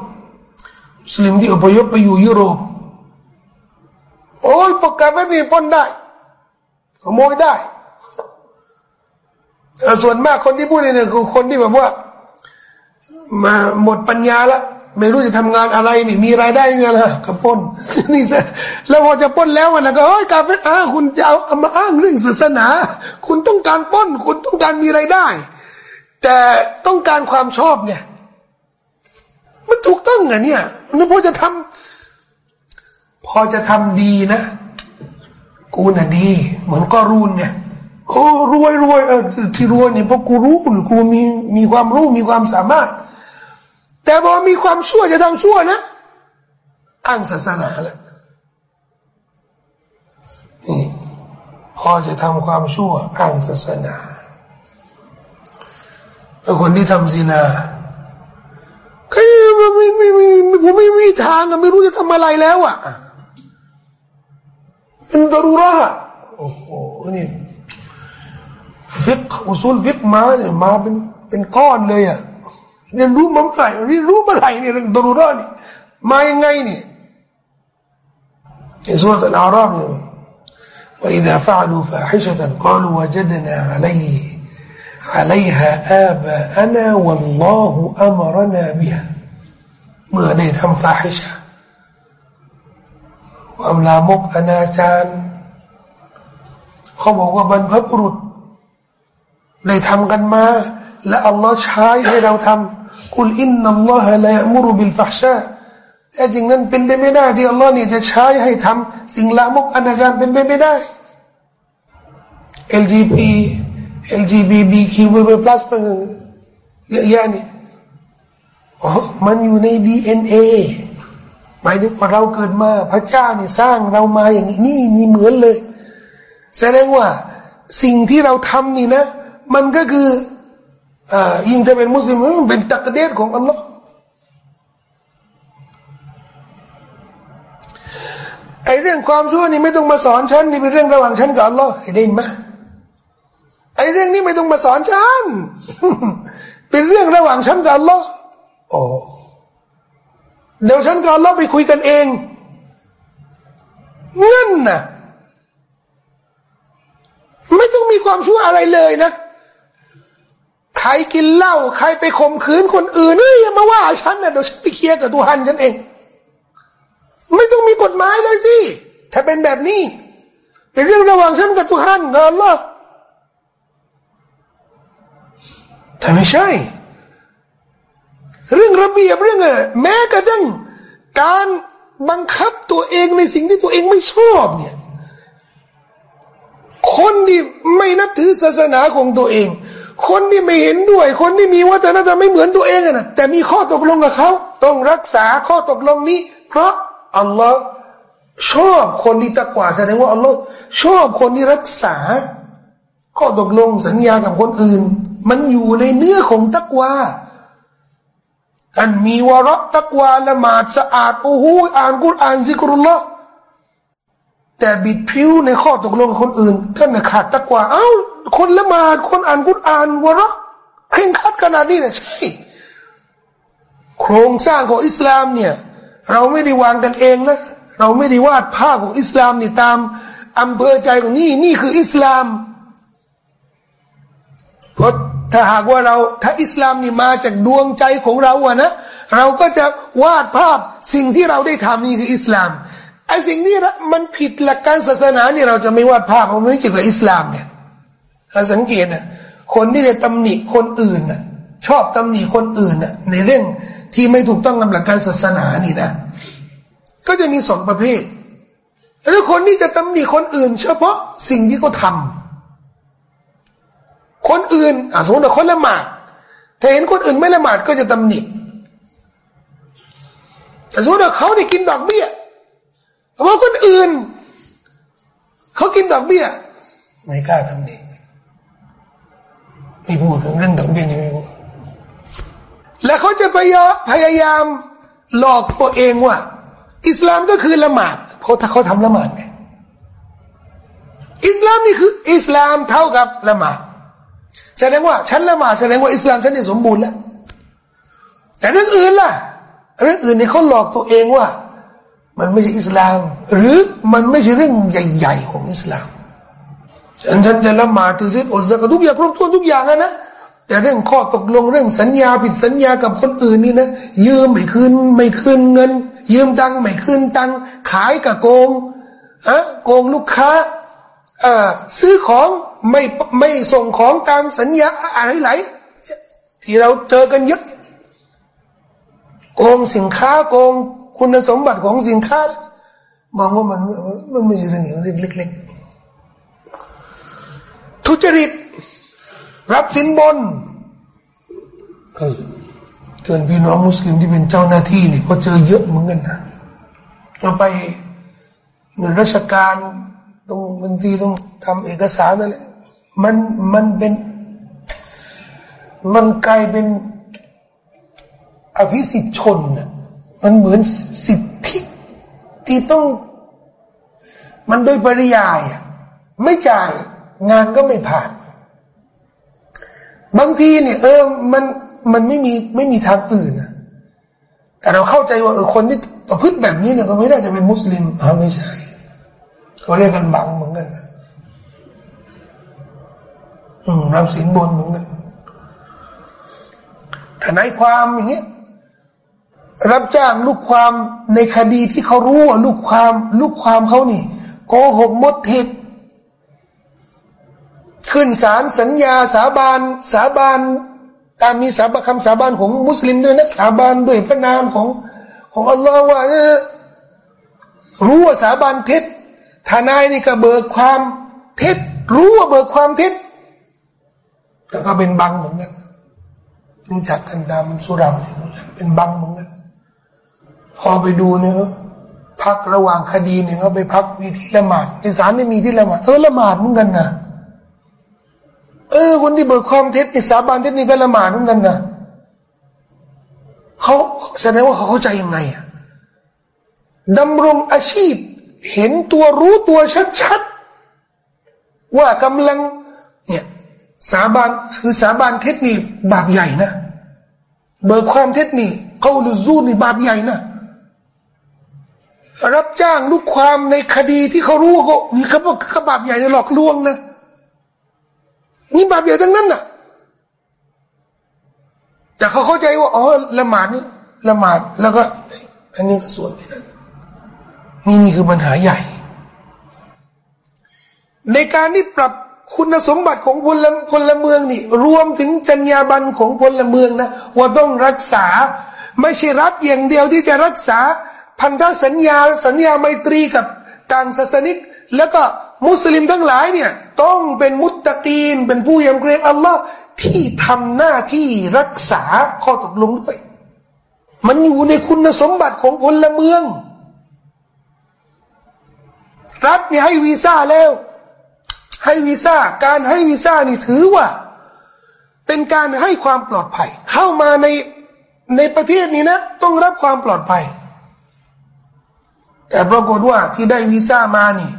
มุสลิมที่อพยพไปอยู่ยุโรป โอ้ยพวกกาเฟนี่ป้นได้ ขโมยได้ส่วนมากคนที่พูดเนี่ยคือคนที่แบบว่า มาหมดปัญญาแล้วไม่รู้จะทำงานอะไรนี่มีรายได้เงินละกับป้นนี่ซะแล้วพอจะป้นแล้วมันก็เฮ้ยการเป็นอ้าคุณจะเอามาอ้างเรื่องศาสนา คุณต้องการป้น คุณต้องการมีรายได้ แต่ต้องการความชอบเนี่ย มันถูกต้องไงเนี่ยมันพอจะทำพอจะทำดีนะ กูน่ะดี เหมือนก็รูนไงโอ้รวยรวยเออที่รวยเนี่ยเพราะกูรู้หรือกูมีมีความรู้มีความสามารถ แต่พอมีความชั่วจะทำชั่วนะอ้างศาสนาแหละนี่พอจะทำความชั่วอ้างศาสนาแล้วคนที่ทำซีนา ไม่ไม่ไม่ไม่ผมไม่มีทางอะไม่รู้จะทำอะไรแล้วอะเป็นดรุระโอ้โหนี่ฟิกอุซูลฟิกมาเนี่ยมาเป็นเป็นก้อนเลยอ่ะเรียนรู้มั่งใส่เรียนรู้เมื่อไหร่เนี่ยเรื่องดรุระนี่มายังไงเนี่ยในสุรษอัลอาราฟเนี่ย وإذا فعلوا فاحشة قالوا وجدنا عليه عليها آباءنا والله أمرنا بها เมื่อได้ทำฟาฮิชะความลามกอนาจารเขาบอกว่าบรรพบุรุษ ได้ทำกันมา และอัลลอฮ์ใช้ให้เราทำกุลอินนัลลอฮะละยมุรุบิลฟะชาแต่จริงนั้นเป็นไปไม่ได้ที่อัลลอฮ์เนี่ยจะใช้ให้ทำสิ่งละมุกอนาจารเป็นไปไม่ได้ LGBT LGBTQ+ เยอะแยะนี่ อ๋อมันอยู่ใน DNA หมายถึงว่าเราเกิดมาพระเจ้านี่สร้างเรามาอย่างนี้นี่นี่เหมือนเลย แสดงว่าสิ่งที่เราทำนี่นะ มันก็คืออ่ายิ่งจะเป็นมุสลิมเป็นตักเดชของอัลลอฮ์ไอเรื่องความชั่วนี่ไม่ต้องมาสอนฉันนี่เป็นเรื่องระหว่างฉันกับอัลลอฮ์ได้ไหมไอเรื่องนี้ไม่ต้องมาสอนฉันเป็นเรื่องระหว่างฉันกับอัลลอฮ์ โอ้เดี๋ยวฉันกับอัลลอฮ์ไปคุยกันเองเงื่อนนะไม่ต้องมีความชั่วอะไรเลยนะ ใครกินเหล้าใครไปข่มขืนคนอื่นเอ้ยอย่ามาว่าฉันนะเดี๋ยวฉันไปเคลียร์กับตัวฮันฉันเอง ไม่ต้องมีกฎหมายเลยสิถ้าเป็นแบบนี้เป็นเรื่องระหว่างฉันกับตัวฮันกับอัลลอฮ์แต่ไม่ใช่ เรื่องระเบียบเรื่องอะไรแม้กระทั่งการบังคับตัวเองในสิ่งที่ตัวเองไม่ชอบเนี่ยคนที่ไม่นับถือศาสนาของตัวเอง คนที่ไม่เห็นด้วย คนที่มีวัฒนธรรมไม่เหมือนตัวเองนะแต่มีข้อตกลงกับเขา ต้องรักษาข้อตกลงนี้ เพราะอัลลอฮ์ชอบคนที่ตะกว่าแสดงว่าอัลลอฮ์ชอบคนที่รักษา ข้อตกลงสัญญากับคนอื่น มันอยู่ในเนื้อของตักว่า ท่านมีวาระตักวาละหมาดสะอาดโอ้โหอ่านกุรอานซิกรุลละแต่บิดผิวในข้อตกลงคนอื่น ท่านขาดตักวาเอ้าคนละหมาดคนอ่านกุรอานวาระเคร่งคัดขนาดนี้นะใช่โครงสร้างของอิสลามเนี่ย เราไม่ได้วางกันเองนะเราไม่ได้วาดภาพของอิสลามนี่ตามอำเภอใจของนี่นี่คืออิสลามเพราะ ถ้าหากว่าเราถ้าอิสลามนี่มาจากดวงใจของเราอะนะเราก็จะวาดภาพสิ่งที่เราได้ทำนี่คืออิสลามไอ้สิ่งนี้มันผิดหลักการศาสนาเนี่ยเราจะไม่วาดภาพมันไม่เกี่ยวกับอิสลามเนี่ยถ้าสังเกตนะคนที่จะตำหนิคนอื่นนะชอบตำหนิคนอื่นนะในเรื่องที่ไม่ถูกต้องตามหลักการศาสนานี่นะ ก็จะมีสองประเภทแล้วคนที่จะตำหนิคนอื่น เฉพาะสิ่งที่เขาทา คนอื่นอะสมมติว่าคนละหมาดถ้าเห็นคนอื่นไม่ละหมาดก็จะตำหนิแต่สมมติว่าเขาได้กินดอกเบี้ยแต่ว่าคนอื่น เขากินดอกเบี้ยไม่กล้าตำหนิไม่พูดเรื่องดอกเบี้ยนี่ไม่พูดแล้วเขาจะพยายามพยายามหลอกตัวเองว่า อิสลามก็คือละหมาดเพราะถ้าเขาทำละหมาดไงอิสลามนี่คือ อิสลามเท่ากับละหมาด แสดงว่าฉันละหมาดแสดงว่าอิสลามฉันนี่สมบูรณ์แล้ว แต่เรื่องอื่นล่ะ เรื่องอื่นเนี่ยเขาหลอกตัวเองว่า มันไม่ใช่อิสลาม หรือมันไม่ใช่เรื่องใหญ่ ๆ ของอิสลามฉันฉันจะละหมาดถือศีลอดสักทุกอย่างครบถ้วนทุกอย่างนะแต่เรื่องข้อตกลงเรื่องสัญญาผิดสัญญากับคนอื่นนี่นะยืมไม่คืนไม่คืนเงิน ยืมตังไม่คืนตังขายกับโกงอะโกงลูกค้า ซื้อของไม่ไม่ส่งของตามสัญญาอะไรหลายที่เราเจอกันเยอะโกงสินค้าโกงคุณสมบัติของสินค้ามองว่ามันมันไม่ใช่เรื่องเรื่องเล็กๆทุจริต รับสินบนเออเตือนพี่น้องมุสลิมที่เป็นเจ้าหน้าที่นี่ก็เจอเยอะเหมือนกันนะเราไปหน่วยราชการ ต้องบางทีต้องทำเอกสารนั่นแหละมันมันเป็น มันกลายเป็นอภิสิทธิชนนะมันเหมือนสิทธิที่ต้อง มันโดยปริยายไม่จ่ายงานก็ไม่ผ่าน บางทีเนี่ย เออมันมันไม่มีไม่มีทางอื่นนะแต่เราเข้าใจว่าเออคนที่ประพฤติแบบนี้เนี่ยก็ไม่ได้จะเป็นมุสลิมอ่าไม่ใช่ เขาเรียกกันบังเหมือนกันนะรับสินบนเหมือนกันทนายความอย่างเงี้ยรับจ้างลูกความในคดีที่เขารู้ว่าลูกความลูกความเขานี่โกหกมดเท็จขึ้นศาลสัญญาสาบานสาบานตามมีสาบคำสาบานของมุสลิมด้วยนะสาบานด้วยพระนามของของอัลลอฮ์ว่ารู้ว่าสาบานเท็จ ทนายนี่ก็เบิกความเท็จรู้ว่าเบิกความเท็จแต่ก็เป็นบังเหมือนกันรู้จักกันดามันสุราเนี่ยรู้จักเป็นบังเหมือนกันพอไปดูเนี่ยพักระหว่างคดีเนี่ยเขาไปพักมีที่ละหมาดในศาลไม่มีที่ละหมาดเออละหมาดเหมือนกันนะเออคนที่เบิกความเท็จในสาบานเท็จนี่ก็ละหมาดเหมือนกันนะเขาแสดงว่าเขาเข้าใจยังไงอะดำรงอาชีพ เห็นตัวรู้ตัวชัดๆ ว่ากำลังเนี่ยสาบานคือสาบานเท็จนี่บาปใหญ่นะ เบิกความเท็จนี่เขาลุซูนี่บาปใหญ่นะ รับจ้างลูกความในคดีที่เขารู้เขานี่เขาบอกเขาบาปใหญ่หลอกลวงนะ นี่บาปใหญ่ทั้งนั้นน่ะ แต่เขาเข้าใจว่าอ๋อละหมาดนี่ละหมาดแล้วก็อันนี้ก็ส่วนนั้น นี่นี่คือปัญหาใหญ่ ในการที่ปรับคุณสมบัติของพลพลเมืองนี่ รวมถึงจรรยาบรรณของพลเมืองนะว่าต้องรักษา ไม่ใช่รัฐอย่างเดียวที่จะรักษา พันธสัญญาสัญญาไมตรีกับต่างศาสนิก แล้วก็มุสลิมทั้งหลายเนี่ยต้องเป็นมุตตะกีน เป็นผู้ยำเกรงอัลลอฮ์ที่ทำหน้าที่รักษาข้อตกลงด้วย มันอยู่ในคุณสมบัติของพลเมือง รัฐเนี่ยให้วีซ่าแล้ว ให้วีซ่าการให้วีซ่านี่ถือว่า เป็นการให้ความปลอดภัย เข้ามาในในประเทศนี้นะ ต้องรับความปลอดภัย แต่ปรากฏว่าที่ได้วีซ่ามานี่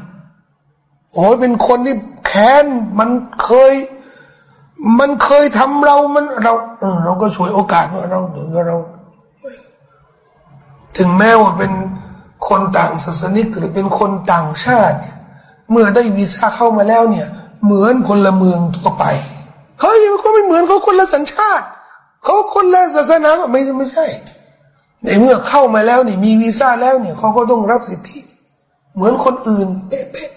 โอ้ยเป็นคนที่แค้นมันเคย มันเคยทำเรามันเราเราก็ช่วยโอกาสว่าเราเราถึงแม้ว่าเป็น คนต่างศาสนิกหรือเป็นคนต่างชาติเนี่ยเมื่อได้วีซ่าเข้ามาแล้วเนี่ย เหมือนพลเมืองทั่วไปเฮ้ยมันก็ไม่เหมือนเขาคนละสัญชาติเขาคนละศาสนาไม่ไม่ใช่ในเมื่อเข้ามาแล้วนี่มีวีซ่าแล้วเนี่ยเขาก็ต้องรับสิทธิ เหมือนคนอื่นเป๊ะ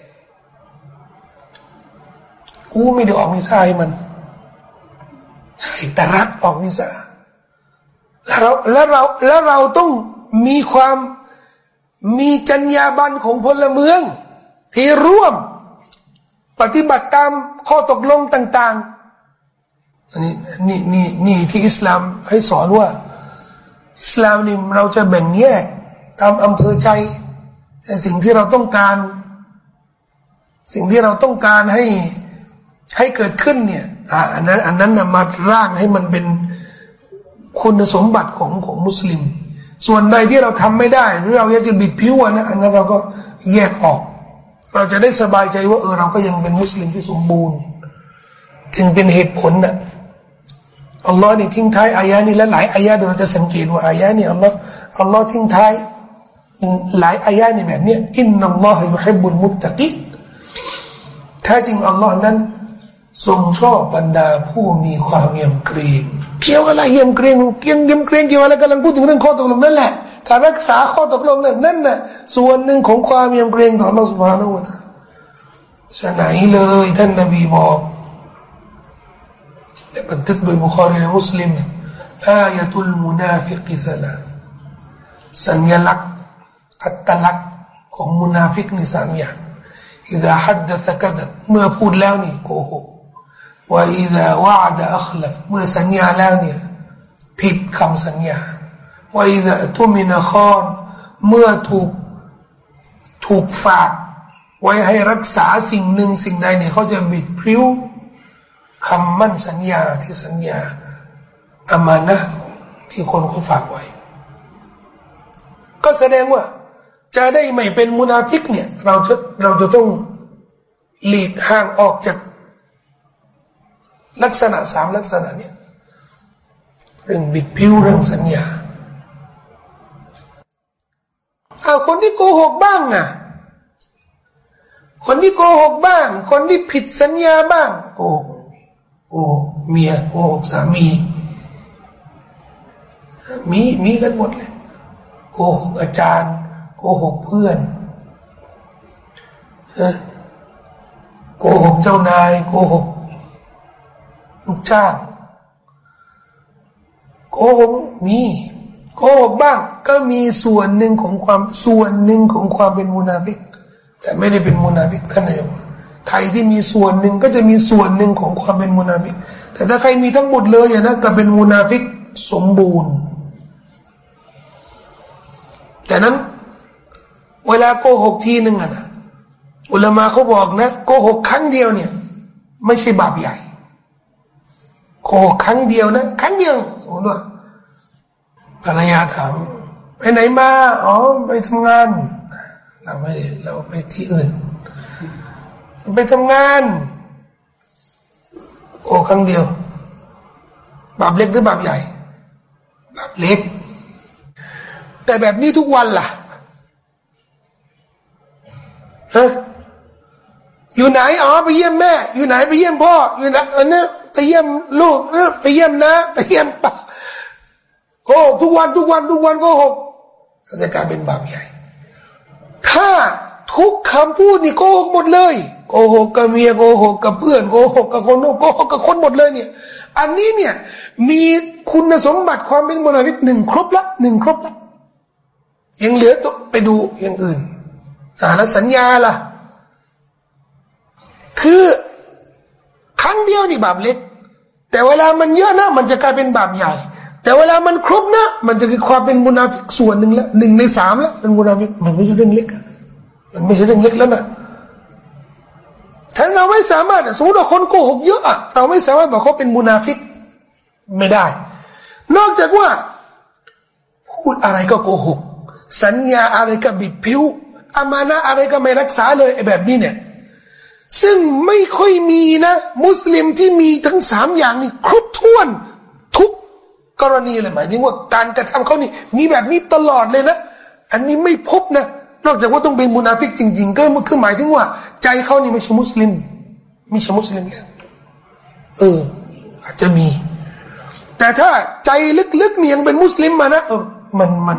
ๆกูไม่ได้ออกวีซ่าให้มันใช่แต่รัฐออกวีซ่าแล้วเราแล้วเราแล้วเราต้องมีความ มีจรรยาบรรณของพลเมือง ที่ร่วม ปฏิบัติตามข้อตกลงต่าง ๆ อันนี้นี่นี่นี่ที่อิสลามให้สอนว่า อิสลามนี่เราจะแบ่งแยกตามอำเภอใจแต่สิ่งที่เราต้องการ สิ่งที่เราต้องการให้ให้เกิดขึ้นเนี่ยอ,อันนั้นอันนั้นนะมาร่างให้มันเป็นคุณสมบัติของของมุสลิม ส่วนใดที่เราทำไม่ได้ หรือเราอยากจะบิดผิวนะอันนั้นเราก็แยกออก เราจะได้สบายใจว่าเออเราก็ยังเป็นมุสลิมที่สมบูรณ์ถึงเป็นเหตุผลนะอัลลอฮ์นี่ทิ้งท้ายอายะนี้และหลายอายะเราจะสังเกตว่าอายะนี้อัลลอฮ์อัลลอฮ์ทิ้งท้ายหลายอายะนี่แบบนี้อินนัลลอฮฺยุฮิบุลมุตตะกิแท้จริงอัลลอฮ์นั้น ทรงชอบบรรดาผู้มีความเยี่ยมเกรง เกี่ยวอะไรเยี่ยมเกรงเกี่ยงเยี่ยมเกรงเกี่ยวอะไรกำลังพูดถึงเรื่องข้อตกลงนั่นแหละการรักษาข้อตกลงนั่นนั่นน่ะส่วนหนึ่งของความเยี่ยมเกรงต่อเราสุภาโนนะฉะไหนเลยท่านนบีบอกและบันทึกโดยบุคอรีและมุสลิม آية المنافق ثلاث สัญลักษณ์อัตลักษณ์ของมุนาฟิกนี่สามอย่างอิดะฮัดดัดเม่พูดแล้วนี่โกหก وإذا وعد أخلف เมื่อสัญญาแล้วเนี่ยผิดคำสัญญาوإذا اؤتمن خان เมื่อถูกถูกฝากไว้ให้รักษาสิ่งหนึ่งสิ่งใดเนี่ยเขาจะบิดพริ้วคำมั่นสัญญาที่สัญญาอามานะที่คนเขาฝากไว้ ก็แสดงว่า จะได้ไม่เป็นมุนาฟิกเนี่ย เราจะเราจะต้องหลีกห่างออกจาก ลักษณะสามลักษณะเนี่ยเรื่องบิดผิวเรื่องสัญญาเอาคนที่โกหกบ้างอะ คนที่โกหกบ้าง คนที่ผิดสัญญาบ้างโกหกโอ้เมียโกหกสามี มีมีกันหมดเลยโกหกอาจารย์ โกหกเพื่อนโกหกเจ้านาย โกหก ลูกจ้างโกหกมีโกหกบ้างก็มีส่วนหนึ่งของความส่วนหนึ่งของความเป็นมุนาฟิก แต่ไม่ได้เป็นมุนาฟิกท่านนายกใครที่มีส่วนหนึ่งก็จะมีส่วนหนึ่งของความเป็นมุนาฟิก แต่ถ้าใครมีทั้งหมดเลยอย่างนั้นก็เป็นมุนาฟิกสมบูรณ์ แต่นั้น เวลาโกหกทีหนึ่งอะนะอุลามาเขาบอกนะโกหกครั้งเดียวเนี่ย ไม่ใช่บาปใหญ่ โกครั้งเดียวนะ ครั้งเดียวโอ้ด้วยภรรยาถามไปไหนมาอ๋อไปทำงาน เราไม่ได้เราไปที่อื่น ไปทำงาน โอ้ครั้งเดียวบาปเล็กหรือบาปใหญ่บาปเล็ก แต่แบบนี้ทุกวันล่ะฮะอยู่ไหนอ๋อไปเยี่ยมแม่ อยู่ไหนไปเยี่ยมพ่ออยู่ไหนอันนี้ ไปเยี่ยมลูกไปเยี่ยมนะไปเยี่ยมป้าโกหกทุกวันทุกวันทุกวันโกหกจะกลายเป็นบาปใหญ่ ถ้าทุกคำพูดนี่โกหกหมดเลยโกหกกับเมียโกหกกับเพื่อนโกหกกับคนโน้โกหกกับคนหมดเลยเนี่ย อันนี้เนี่ยมีคุณสมบัติความเป็นมนาวิกหนึ่งครบละหนึ่งครบละยังเหลือตัวไปดูอย่างอื่นอ่าแล้วสัญญาล่ะ คือ ครั้งเดียวนี่บาปเล็ก แต่เวลามันเยอะนะ มันจะกลายเป็นบาปใหญ่ แต่เวลามันครบนะ มันจะคือความเป็นมุนาฟิกส่วนหนึ่งละหนึ่งในสามละเป็นมุนาฟิกมันไม่ใช่เรื่องเล็กมันไม่ใช่เรื่องเล็กแล้วนะถ้าเราไม่สามารถสมมติว่าคนโกหกเยอะอะเราไม่สามารถบอกเขาเป็นมุนาฟิกไม่ได้ นอกจากว่าพูดอะไรก็โกหก สัญญาอะไรก็บิดผิวอามานะอะไรก็ไม่รักษาเลยไอ้แบบนี้เนี่ย ซึ่งไม่ค่อยมีนะ มุสลิมที่มีทั้งสามอย่างนี้ครบถ้วนทุกกรณีเลยหมายถึงว่าการกระทำเขานี่ มีแบบนี้ตลอดเลยนะ อันนี้ไม่พบนะ นอกจากว่าต้องเป็นมุนาฟิกจริง ๆ ก็คือหมายถึงว่า ใจเขานี่ไม่ใช่มุสลิมไม่ใช่มุสลิมแล้วเออ อาจจะมี แต่ถ้าใจลึกๆเนี่ยยังเป็นมุสลิมมานะเออมันมัน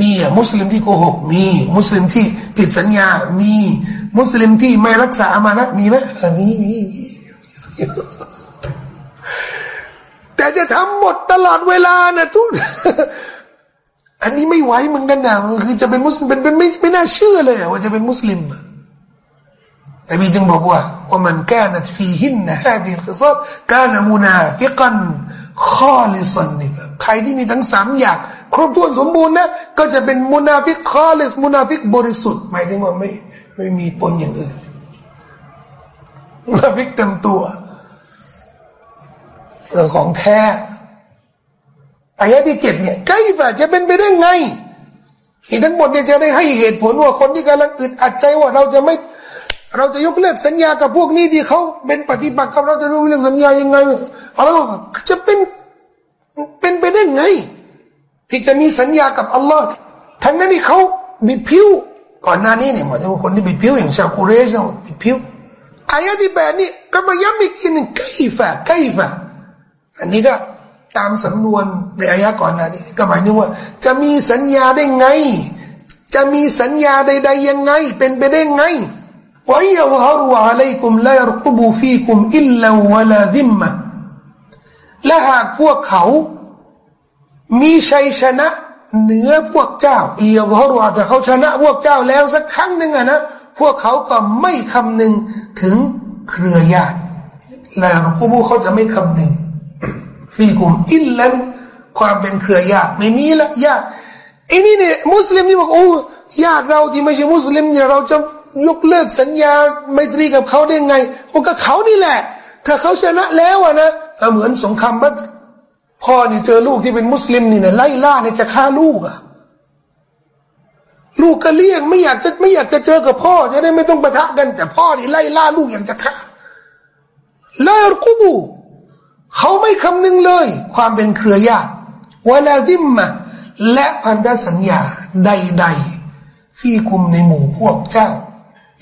มีอะมุสลิมที่โกหกมี มุสลิมที่ผิดสัญญา มี มุสลิมที่ไม่รักษาอามานะมีไหมมีมีมีแต่จะทำหมดตลอดเวลานะทุกอันนี้ไม่ไหวเหมือนกันนะคือจะเป็นมุสลิมเป็นเป็นไม่ไม่น่าเชื่อเลยว่าจะเป็นมุสลิมแต่มีจึงบอกว่าว่ามันแก่นัดฟีหินนะฮะดีคือซดการมุนาฟิกันข้อลิสันนี่ใครที่มีทั้งสามอย่างครบถ้วนสมบูรณ์นะก็จะเป็นมุนาฟิกข้อลิสมุนาฟิกบริสุทธิ์หมายถึงว่าไม่ ไม่มีปนอย่างอื่นมาฟิกเต็มตัวเรื่องของแท้อายะที่เจ็ดเนี่ยใกล้ฝ่าจะเป็นไปได้ไงอีทั้งหมดเนี่ยจะได้ให้เหตุผลว่าคนที่กำลังอึดอัดใจว่าเราจะไม่ เราจะยกเลิกสัญญากับพวกนี้ที่เขาเป็นปฏิบัติกับเราจะรู้เรื่องสัญญายังไงเราจะเป็นเป็นไปได้ไง ที่จะมีสัญญากับอัลลอฮ์ทั้งนั้นที่เขาบิดผิว ก่อนหน้านี้เนี่ยหมายถึงคนที่บิดผิวอย่างชาวกุเรชบิดผิวอายะที่แปดนี่ก็มาย้ำอีกทีหนึ่งไกฟะไกฟะอันนี้ก็ตามสำนวนในอายะก่อนหน้านี้ก็หมายถึงว่า จะมีสัญญาได้ไง จะมีสัญญาใด ๆ ยังไง เป็นไปได้ไงวะยะฮารุอะลัยกุมลายรกุบูฟีกุมอิลลาวะลาดิมมะและหากพวกเขา มีชัยชนะ เหนือพวกเจ้าเอียฮารุอาแต่เขาชนะพวกเจ้าแล้วสักครั้งหนึ่งอะนะพวกเขาก็ไม่คำนึงถึงเครือญาติและกุบูเขาจะไม่คำนึงฟีกุมอิลลันความเป็นเครือญาติไม่มีละญาติไอ้นี่เนี่ยมุสลิมนี่บอกโอ้ญาติเราที่ไม่ใช่มุสลิมเนี่ยเราจะยกเลิกสัญญาไม่ตรีกับเขาได้ไงมันก็เขานี่แหละ ถ้าเขาชนะแล้วอะนะเหมือนสงครามบัต พ่อนี่เจอลูกที่เป็นมุสลิมนี่เนี่ยไล่ล่าเนี่ยจะฆ่าลูกอะลูกก็เลี่ยงไม่อยากจะไม่อยากจะเจอกับพ่อ จะได้ไม่ต้องปะทะกัน แต่พ่อนี่ไล่ล่าลูกอย่างจะฆ่าลายกุบูเขาไม่คำนึงเลย ความเป็นเครือญาติวลาดิมมะและพันธสัญญาใดๆฟีคุมในหมู่พวกเจ้า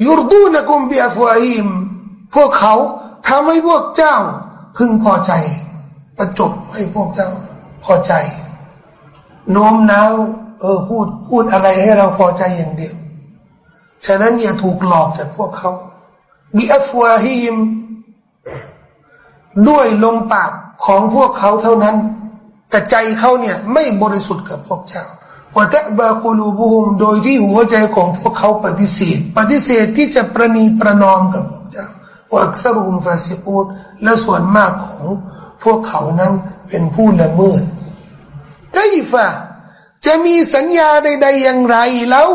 ยุรดูนกุมบีอัฟวาฮิมพวกเขาทำให้พวกเจ้าพึงพอใจ ประจบให้พวกเจ้าพอใจ โน้มน้าวเออพูดพูดอะไรให้เราพอใจอย่างเดียว ฉะนั้นอย่าถูกหลอกจากพวกเขาบีอัฟวาฮิมด้วยลมปากของพวกเขาเท่านั้น แต่ใจเขาเนี่ยไม่บริสุทธิ์กับพวกเจ้าว่าแต่บาคูลูบูมโดยที่หัวใจของพวกเขาปฏิเสธ ปฏิเสธที่จะประนีประนอมกับพวกเจ้าวักษรุมฟาซิอูดและส่วนมากของ พวกเขานั้นเป็นผู้ละเมิดไกฟะจะมีสัญญาใดๆอย่างไรแล้ว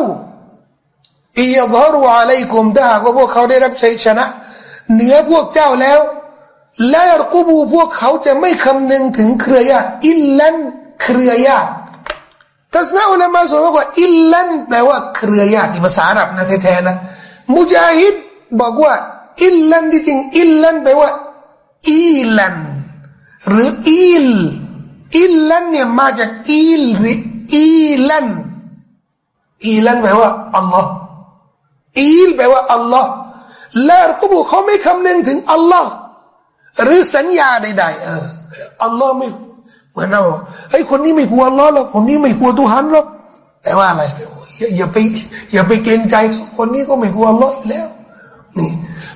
อียบฮารุอะไรกุมถ้าหากว่าพวกเขาได้รับชัยชนะ เหนือพวกเจ้าแล้ว และกูบูพวกเขาจะไม่คำนึงถึงเครือญาติอิลลันเครือญาติทัศนะอุลามาส่วนว่าอิลลันแปลว่าเครือญาติภาษาอาหรับนะแท้ๆนะมุจาฮิดบอกว่าอิลลันที่จริงอิลลันแปลว่าอีลัน หรืออีลอิลลันเนี่ยมาจากอีลหรืออีลันอีลันแปลว่าอัลลอฮ์อีลแปลว่าอัลลอฮ์และกูบูเขาไม่คำนึงถึงอัลลอฮ์หรือสัญญาใดๆเอออัลลอฮ์ไม่เหมือนเราไอ้คนนี้ไม่กลัวอัลลอฮ์หรอกคนนี้ไม่กลัวตุฮันหรอกแต่ว่าอะไรอย่าไปอย่าไปเกรงใจคนนี้ก็ไม่กลัวอัลลอฮ์แล้วนี่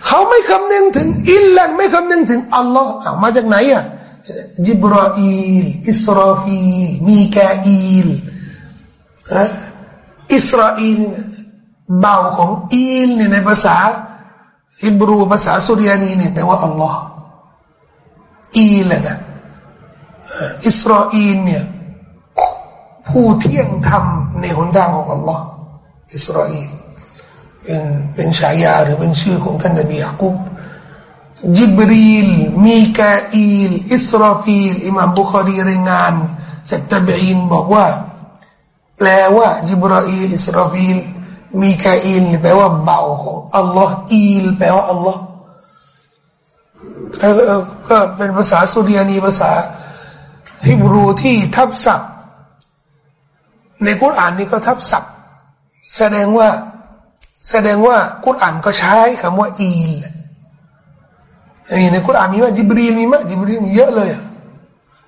เขาไม่คำนึงถึง إلا ไม่คำนึงถึงอัลลอฮ์มาจากไหนอะ จิบราอีล อิสราฟีล มีกาอีลอิสราอีลเบาของอีลเนี่ยในภาษาฮิบรูภาษาสุริยานีเนี่ยแปลว่าอัลลอฮ์อีลนะอิสราเอลเนี่ยผู้เที่ยงธรรมในหนทางของอัลลอฮ์อิสราเอลเป็นเป็นฉายาหรือเป็นชื่อของท่านนบียากุบ จิบรีลมีกาอีลอิสราฟีลอิมามบุคารีรายงานจากตาบิอีนบอกว่า แปลว่าจิบรอีลอิสราฟีลมีกาอีลแปลว่าบ่าวของอัลลอฮ์อีลแปลว่าอัลลอฮ์ก็เป็นภาษาซุรยานีภาษาฮิบรูที่ทับศัพท์ ในกุรอานนี่ก็ทับศัพท์ แสดงว่า แสดงว่ากุรอานก็ใช้คำว่าอีล มีในกุรอานมีว่าจิบรีลมีมั้ยจิบรีลมีเยอะเลยอะ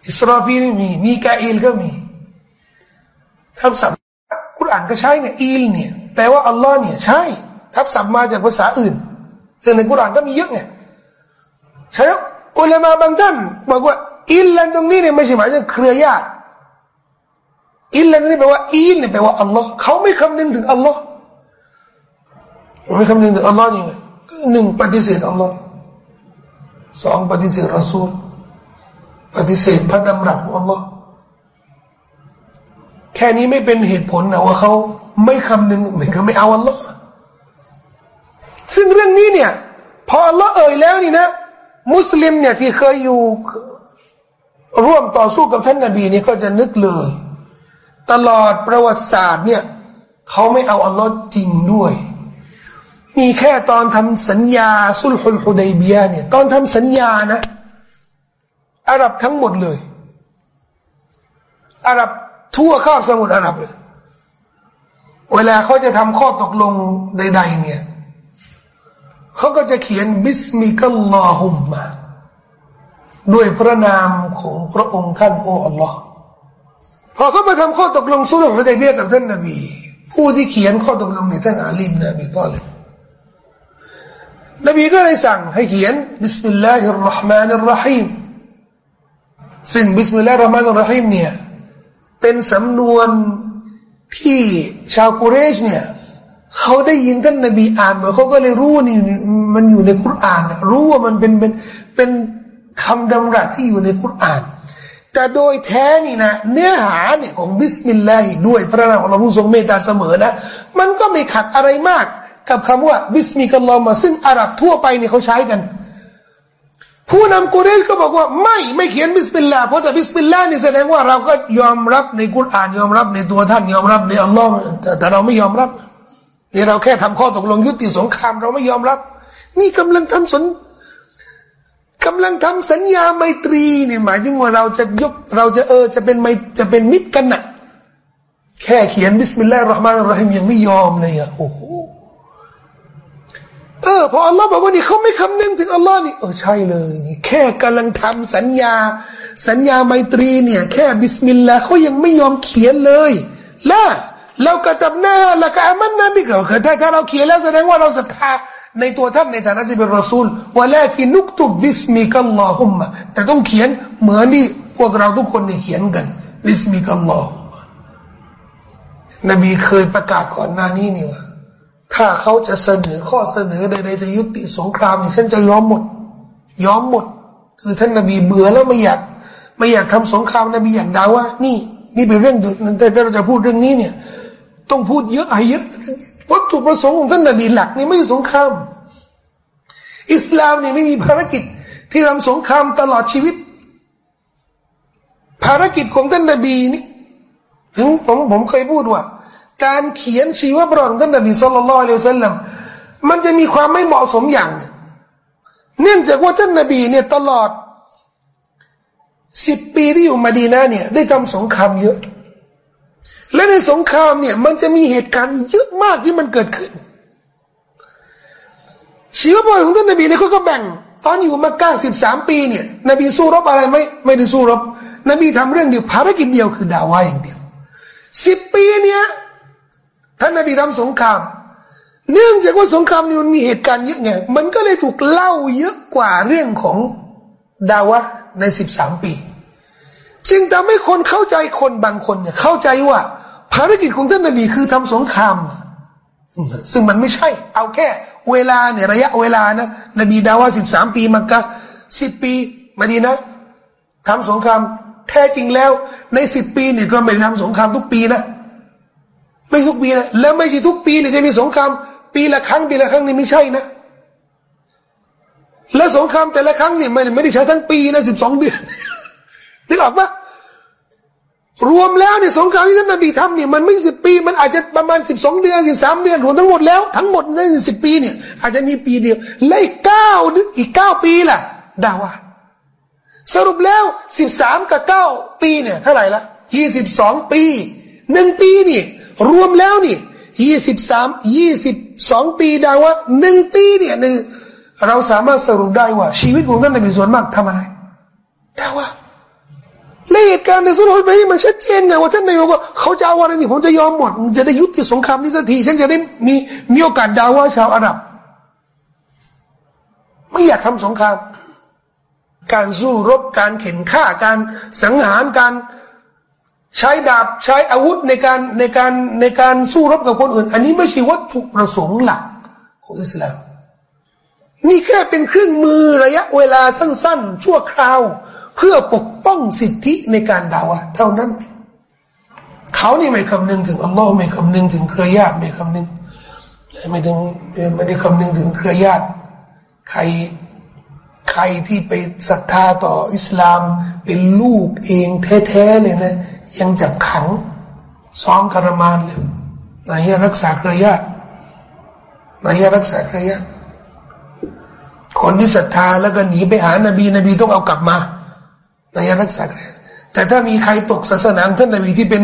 อิสราฟีลมีมีกาอิลก็มีทับศัพท์กุรานก็ใช้ไงอีลเนี่ยแปลว่าอัลลอฮ์เนี่ยใช่ทับศัพท์มาจากภาษาอื่นซึ่งในกุรานก็มีเยอะไงใช่แล้วอุลามาบางท่านบอกว่า อิลลันตรงนี้เนี่ยไม่ใช่หมายถึงเครือญาติอิลลันตรงนี้แปลว่าอีลเนี่ยแปลว่าอัลลอฮ์เขาไม่คำนึงถึงอัลลอฮ์ไม่คำนึงถึงอัลลอฮ์นี่ไงหนึ่งปฏิเสธอัลลอฮ์ สองปฏิเสธรอซูลปฏิเสธพระดำรัสของอัลลอฮ์แค่นี้ไม่เป็นเหตุผลนะว่าเขาไม่คำนึงเหมือนเขาไม่เอาอัลลอฮ์ซึ่งเรื่องนี้เนี่ยพออัลลอฮ์เอ่ยแล้วนี่นะ มุสลิมเนี่ยที่เคยอยู่ร่วมต่อสู้กับท่านนาบีนี่ก็จะนึกเลย ตลอดประวัติศาสตร์เนี่ยเขาไม่เอาอัลลอฮ์จริงด้วย มีแค่ตอนทำสัญญาสุลฮุลฮุดัยเบียเนี่ย ตอนทำสัญญานะ อาหรับทั้งหมดเลย อาหรับทั่วคาบสมุทรอาหรับเลย เวลาเขาจะทำข้อตกลงใด ๆ เนี่ยเขาก็จะเขียนباسمك اللهمด้วยพระนามของพระองค์ท่านโอ้อัลลอฮ์พอเขาไปทำข้อตกลงสุลฮุดัยเบียกับท่านนบีผู้ที่เขียนข้อตกลงเนี่ยท่านอาลีบินอบีตอลิบ นบีก็เลยสั่งให้เขียนبسم الله الرحمن الرحيم ซึ่ง بسم الله الرحمن الرحيم เนี่ยเป็นสำนวนที่ชาวกุเรชเนี่ยเขาได้ยินท่านนบีอ่านมาเขาก็เลยรู้นี่มันอยู่ในคุรานรู้ว่ามันเป็นเป็นเป็นคำดำรัสที่อยู่ในคุรานแต่โดยแท้นี่นะเนื้อหาเนี่ยของبسم الله ด้วยพระนามของเราผู้ทรงเมตตาเสมอนะ มันก็ไม่ขัดอะไรมาก กับคำว่าباسمك اللهم ซึ่งอาหรับทั่วไปเนี่ยเขาใช้กัน ผู้นำกุเรชก็บอกว่าไม่ไม่เขียนبسم الله เพราะแต่ بسم الله นี่แสดงว่าเราก็ยอมรับในกุรอานยอมรับในตัวท่านยอมรับในอัลลอฮ์แต่เราไม่ยอมรับนี่เราแค่ทำข้อตกลงยุติสงครามเราไม่ยอมรับ นี่กำลังทำสนกำลังทำสัญญาไมตรีเนี่ยหมายถึงว่าเราจะยกเราจะเออจะเป็นไม่จะเป็นมิตรกันนะแค่เขียนบิสมิลลาห์ราหมานรหิมยังไม่ยอมเลยอะโอ้โห เออพออัลลอฮ์บอกว่านี่เขาไม่คำนึงถึงอัลลอฮ์นี่เออใช่เลยนี่แค่กำลังทำสัญญา สัญญาไมตรีเนี่ย แค่ بسم الله เขายังไม่ยอมเขียนเลยละเรากระตับหน้าละกามันนะพี่ก็คือถ้าถ้าเราเขียนแล้วแสดงว่าเราศรัทธาในตัวท่านในฐานะที่เป็นรอซูลولكن اكتب باسمك اللهم แต่ต้องเขียนเหมือนที่พวกเราทุกคนเนี่ยเขียนกัน باسمك اللهم นบีเคยประกาศก่อนหน้านี้นี่ว่า ถ้าเขาจะเสนอข้อเสนอใดๆจะยุติสงครามนี่ฉันจะยอมหมด ยอมหมด คือท่านนบีเบื่อแล้วไม่อยากไม่อยากทำสงครามนบีอยากด่าว่า นี่ นี่เป็นเรื่องแต่เราจะพูดเรื่องนี้เนี่ย ต้องพูดเยอะอะไรเยอะวัตถุประสงค์ของท่านนบีหลักนี่ไม่ใช่สงคราม อิสลามนี่ไม่มีภารกิจที่ทำสงครามตลอดชีวิต ภารกิจของท่านนบีนี่ถึงผมผมเคยพูดว่า การเขียนชีวประวัติของท่านนบีสุลต่านละอัลลอฮฺสัลลัมมันจะมีความไม่เหมาะสมอย่าง เนื่องจากว่าท่านนบีเนี่ยตลอดสิบปีที่อยู่มาดีนาเนี่ย ได้ทำสงครามเยอะ และในสงครามเนี่ย มันจะมีเหตุการณ์เยอะมากที่มันเกิดขึ้น ชีวประวัติของท่านนบีเนี่ยเขาก็แบ่ง ตอนอยู่มาเก้าสิบสามปีเนี่ย นบีสู้รบอะไรไม่ไม่ได้สู้รบ นบีทำเรื่องเดียวภารกิจเดียวคือด่าว่าอย่างเดียวสิบปีเนี่ย ท่านนบีทำสงคราม เนื่องจากว่าสงครามนี้มันมีเหตุการณ์เยอะไงมันก็เลยถูกเล่าเยอะกว่าเรื่องของดาวะในสิบสามปี จึงทำให้คนเข้าใจคนบางคนเนี่ยเข้าใจว่า ภารกิจของท่านนบีคือทำสงคราม ซึ่งมันไม่ใช่ เอาแค่ เวลาเนี่ยระยะเวลานะนบีดาวะสิบสามปีมักกะสิบปีมาดีนะทำสงครามแท้จริงแล้วในสิบปีเนี่ยก็ไม่ทำสงครามทุกปีนะ ไม่ทุกปีนะแล้วไม่ใช่ทุกปีเนี่ยจะมีสงคราม ปีละครั้งปีละครั้งนี่ไม่ใช่นะ และสงครามแต่ละครั้งนี่มันไม่ได้ใช้ทั้งปีนะสิบสองเดือนนึกออกปะรวมแล้วเนี่ยสงครามที่ท่านนบีทำเนี่ยมันไม่สิบปี มันอาจจะประมาณสิบสองเดือนสิบสามเดือนรวมทั้งหมดแล้วทั้งหมดในสิบปีเนี่ย อาจจะมีปีเดียวและอีกเก้าอีกเก้าปีล่ะดาวะสรุปแล้วสิบสามกับเก้าปีเนี่ยเท่าไหร่ละยี่สิบสองปีหนึ่งปีนี่ รวมแล้วนี่ยี่สิบสามยี่สิบสองปีดาวะหนึ่งปีเนี่ยหนึ่งเราสามารถสรุปได้ว่า ชีวิตของท่านนบีส่วนมากทำอะไรดาวะและเหตุการณ์ในสุลต่านมันชัดเจนไงว่าท่านนายกว่าเขาจะเอาอะไรนี่ผมจะยอมหมดจะได้ยุติสงครามนี้สักทีฉันจะได้มีมีโอกาสดาวว่าชาวอาหรับ ไม่อยากทำสงคราม การสู้รบการเข็นฆ่าการสังหารการ ใช้ดาบใช้อาวุธในการในการในการสู้รบกับคนอื่น อันนี้ไม่ใช่วัตถุประสงค์หลักของอิสลาม นี่แค่เป็นเครื่องมือระยะเวลาสั้น ๆ ชั่วคราว เพื่อปกป้องสิทธิในการดาวะเท่านั้น เขานี่ไม่คำนึงถึงอัลลอฮ์ไม่คำนึงถึงเครือญาติไม่คำนึงไม่ถึงไม่ได้คำนึงถึงเครือญาติใครใครที่ไปศรัทธาต่ออิสลาม เป็นลูกเองแท้ๆเลยนะ ยังจับขัง ซ้อมกรมานเลยนายรักษาเครือญาตินายรักษาเครือญาติคนที่ศรัทธาแล้วก็หนีไปหานบีนบีต้องเอากลับมานารรักษาแต่ถ้ามีใครตกศาสนาท่านนบีที่เป็น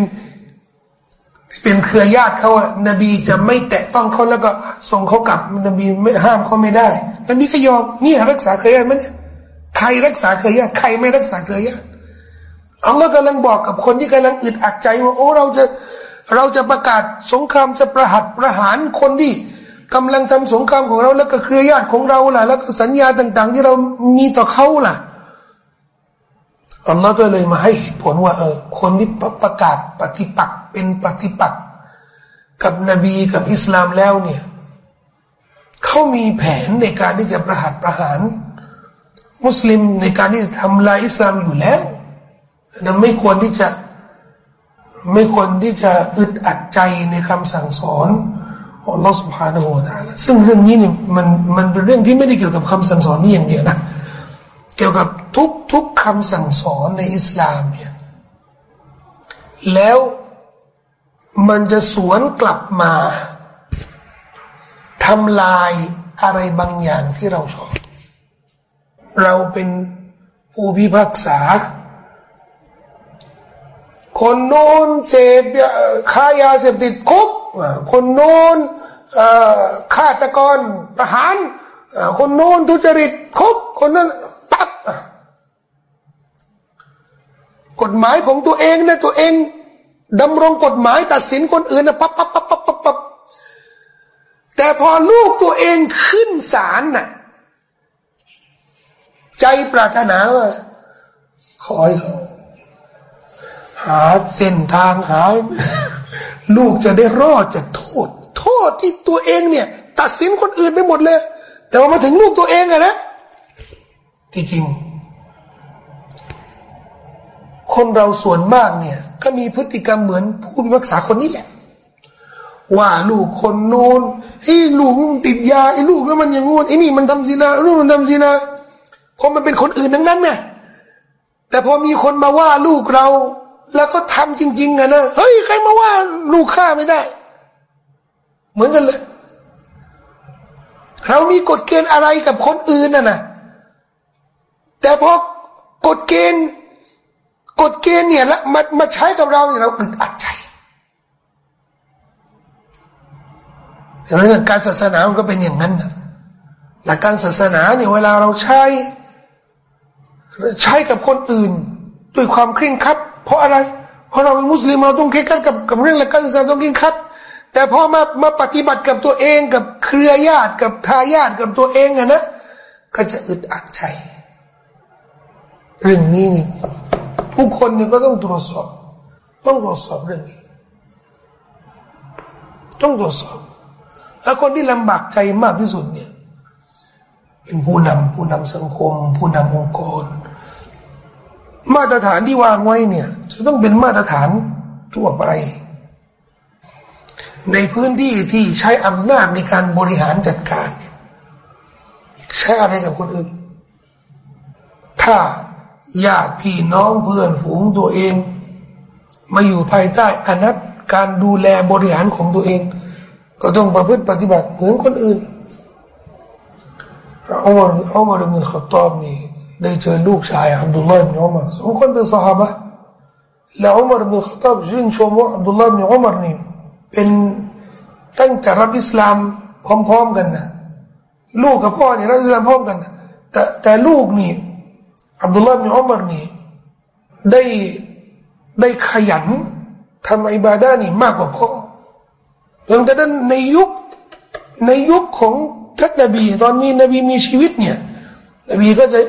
ที่เป็นเครือญาติเขาอะนบีจะไม่แตะต้องเขาแล้วก็ส่งเขากลับนบีไม่ห้ามเขาไม่ได้นบีก็ยอมนี่รักษาเครือญาติมั้ยใครรักษาเครือญาติใครไม่รักษาเครือญาติ อัลลอฮ์กำลังบอกกับคนที่กำลังอึดอัดใจว่าโอ้เราจะเราจะประกาศสงครามจะประหัตประหารคนที่กำลังทำสงครามของเราแล้วก็เครือญาติของเราล่ะแล้วก็สัญญาต่าง ๆ ที่เรามีต่อเขาล่ะอัลลอฮ์ก็เลยมาให้เหตุผลว่าเออคนที่ประกาศปฏิปักษ์เป็นปฏิปักษ์กับนบีกับอิสลามแล้วเนี่ยเขามีแผนในการที่จะประหัตประหาร มุสลิมในการที่จะทำลายอิสลามอยู่แล้ว นะไม่ควรที่จะไม่ควรที่จะอึดอัดใจในคำสั่งสอนของลอสุภาโนตาละซึ่งเรื่องนี้เนี่ยมันมันเป็นเรื่องที่ไม่ได้เกี่ยวกับคำสั่งสอนนี่อย่างเดียวนะเกี่ยวกับทุกทุกคำสั่งสอนในอิสลามเนี่ยแล้วมันจะสวนกลับมาทำลายอะไรบางอย่างที่เราชอบ เราเป็นผู้พิพากษา คนโน้นเสพค้ายาเสพติดคุกคนโน้นฆาตกรประหารคนโน้นทุจริตคุกคนนั้นปั๊บกฎหมายของตัวเองนะตัวเองดำรงกฎหมายตัดสินคนอื่นนะปั๊บปั๊บปั๊บปั๊บปั๊บปั๊บแต่พอลูกตัวเองขึ้นศาลน่ะใจปรารถนาว่าขอให้เขา หาเส้นทางหา ลูกจะได้รอดจากโทษ โทษที่ตัวเองเนี่ย ตัดสินคนอื่นไปหมดเลย แต่ว่ามาถึงลูกตัวเองอะนะที่จริง คนเราส่วนมากเนี่ย ก็มีพฤติกรรมเหมือนผู้พิพากษาคนนี้แหละ ว่าลูกคนโน้นไอ้ลูกติดยาไอ้ลูกแล้วมันย่างงูนไอ้นี่มันทำซีนาลูกมันทำซีนาเพราะมันเป็นคนอื่นทั้งนั้นไงแต่พอมีคนมาว่าลูกเรา แล้วก็ทำจริง ๆอะนะเฮ้ยใครมาว่าลูกข้าไม่ได้ เหมือนกันเลย เรามีกฎเกณฑ์อะไรกับคนอื่นน่ะนะแต่พอกฎเกณฑ์กฎเกณฑ์เนี่ยล้วมามาใช้กับเราเนี่ยเราอึดอัดใจเรื่องการศาสนามันก็เป็นอย่างนั้นนะหลักการศาสนาเนี่ยเวลาเราใช้ ใช้กับคนอื่น ด้วยความเคร่งครัด เพราะอะไร เพราะเราเป็นมุสลิมเราต้องเคร่งครัดกับกับเรื่องหลักการศาสนาต้องเคร่งครัด แต่พอมามาปฏิบัติกับตัวเองกับเครือญาติกับทายาทกับตัวเองอะนะก็จะอึดอัดใจ เรื่องนี้นี่ผู้คนเนี่ยก็ต้องตรวจสอบ ต้องตรวจสอบเรื่องนี้ ต้องตรวจสอบแล้วคนที่ลำบากใจมากที่สุดเนี่ย เป็นผู้นำผู้นำสังคม ผู้นำองค์กร มาตรฐานที่วางไว้เนี่ย จะต้องเป็นมาตรฐานทั่วไป ในพื้นที่ที่ใช้อำนาจในการบริหารจัดการใช้อะไรกับคนอื่น ถ้าญาติพี่น้องเพื่อนฝูงตัวเอง มาอยู่ภายใต้อนัตการดูแลบริหารของตัวเอง ก็ต้องประพฤติปฏิบัติเหมือนคนอื่นอุมารอุมารอิบนุลขตอบนี่ ได้เจอลูกชายอับดุลลาห์อิบนุอุมารสองคนเป็นสหายแล้วอุมารอิบนุลขตอบชื่นชมว่าอับดุลลาห์อิบนุอุมารนี่เป็นตั้งแต่รับอิสลามพร้อมๆกันนะลูกกับพ่อเนี่ยรับอิสลามพร้อมกันนะแต่แต่ลูกนี่อับดุลลาห์อิบนุอุมารนี่ได้ได้ขยันทำอิบาดานี่มากกว่าพ่อดังนั้นในยุคในยุคของท่านนบีตอนมีนบีมีชีวิตเนี่ยนบีก็จะ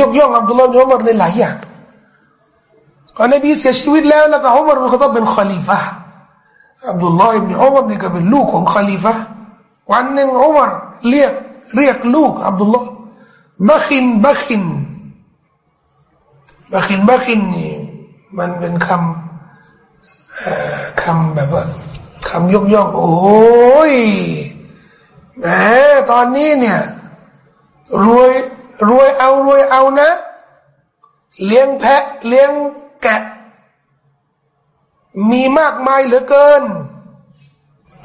ยกย่องอับดุลลาห์อินอุมารในหลายอย่างพอนบีเสียชีวิตแล้วแล้วก็อุมารเขาต้องเป็นคอลีฟะอับดุลลาห์อิบนุอุมารนี่ก็เป็นลูกของคอลีฟะวันหนึ่งอุมัรเรียกเรียกลูกอับดุลลาห์بخ بخ بخ بخ นี่มันเป็นคำคำแบบว่าคำยกย่อง โอ้ยแหมตอนนี้เนี่ยรวย รวยเอารวยเอานะ เลี้ยงแพะ เลี้ยงแกะ มีมากมายเหลือเกิน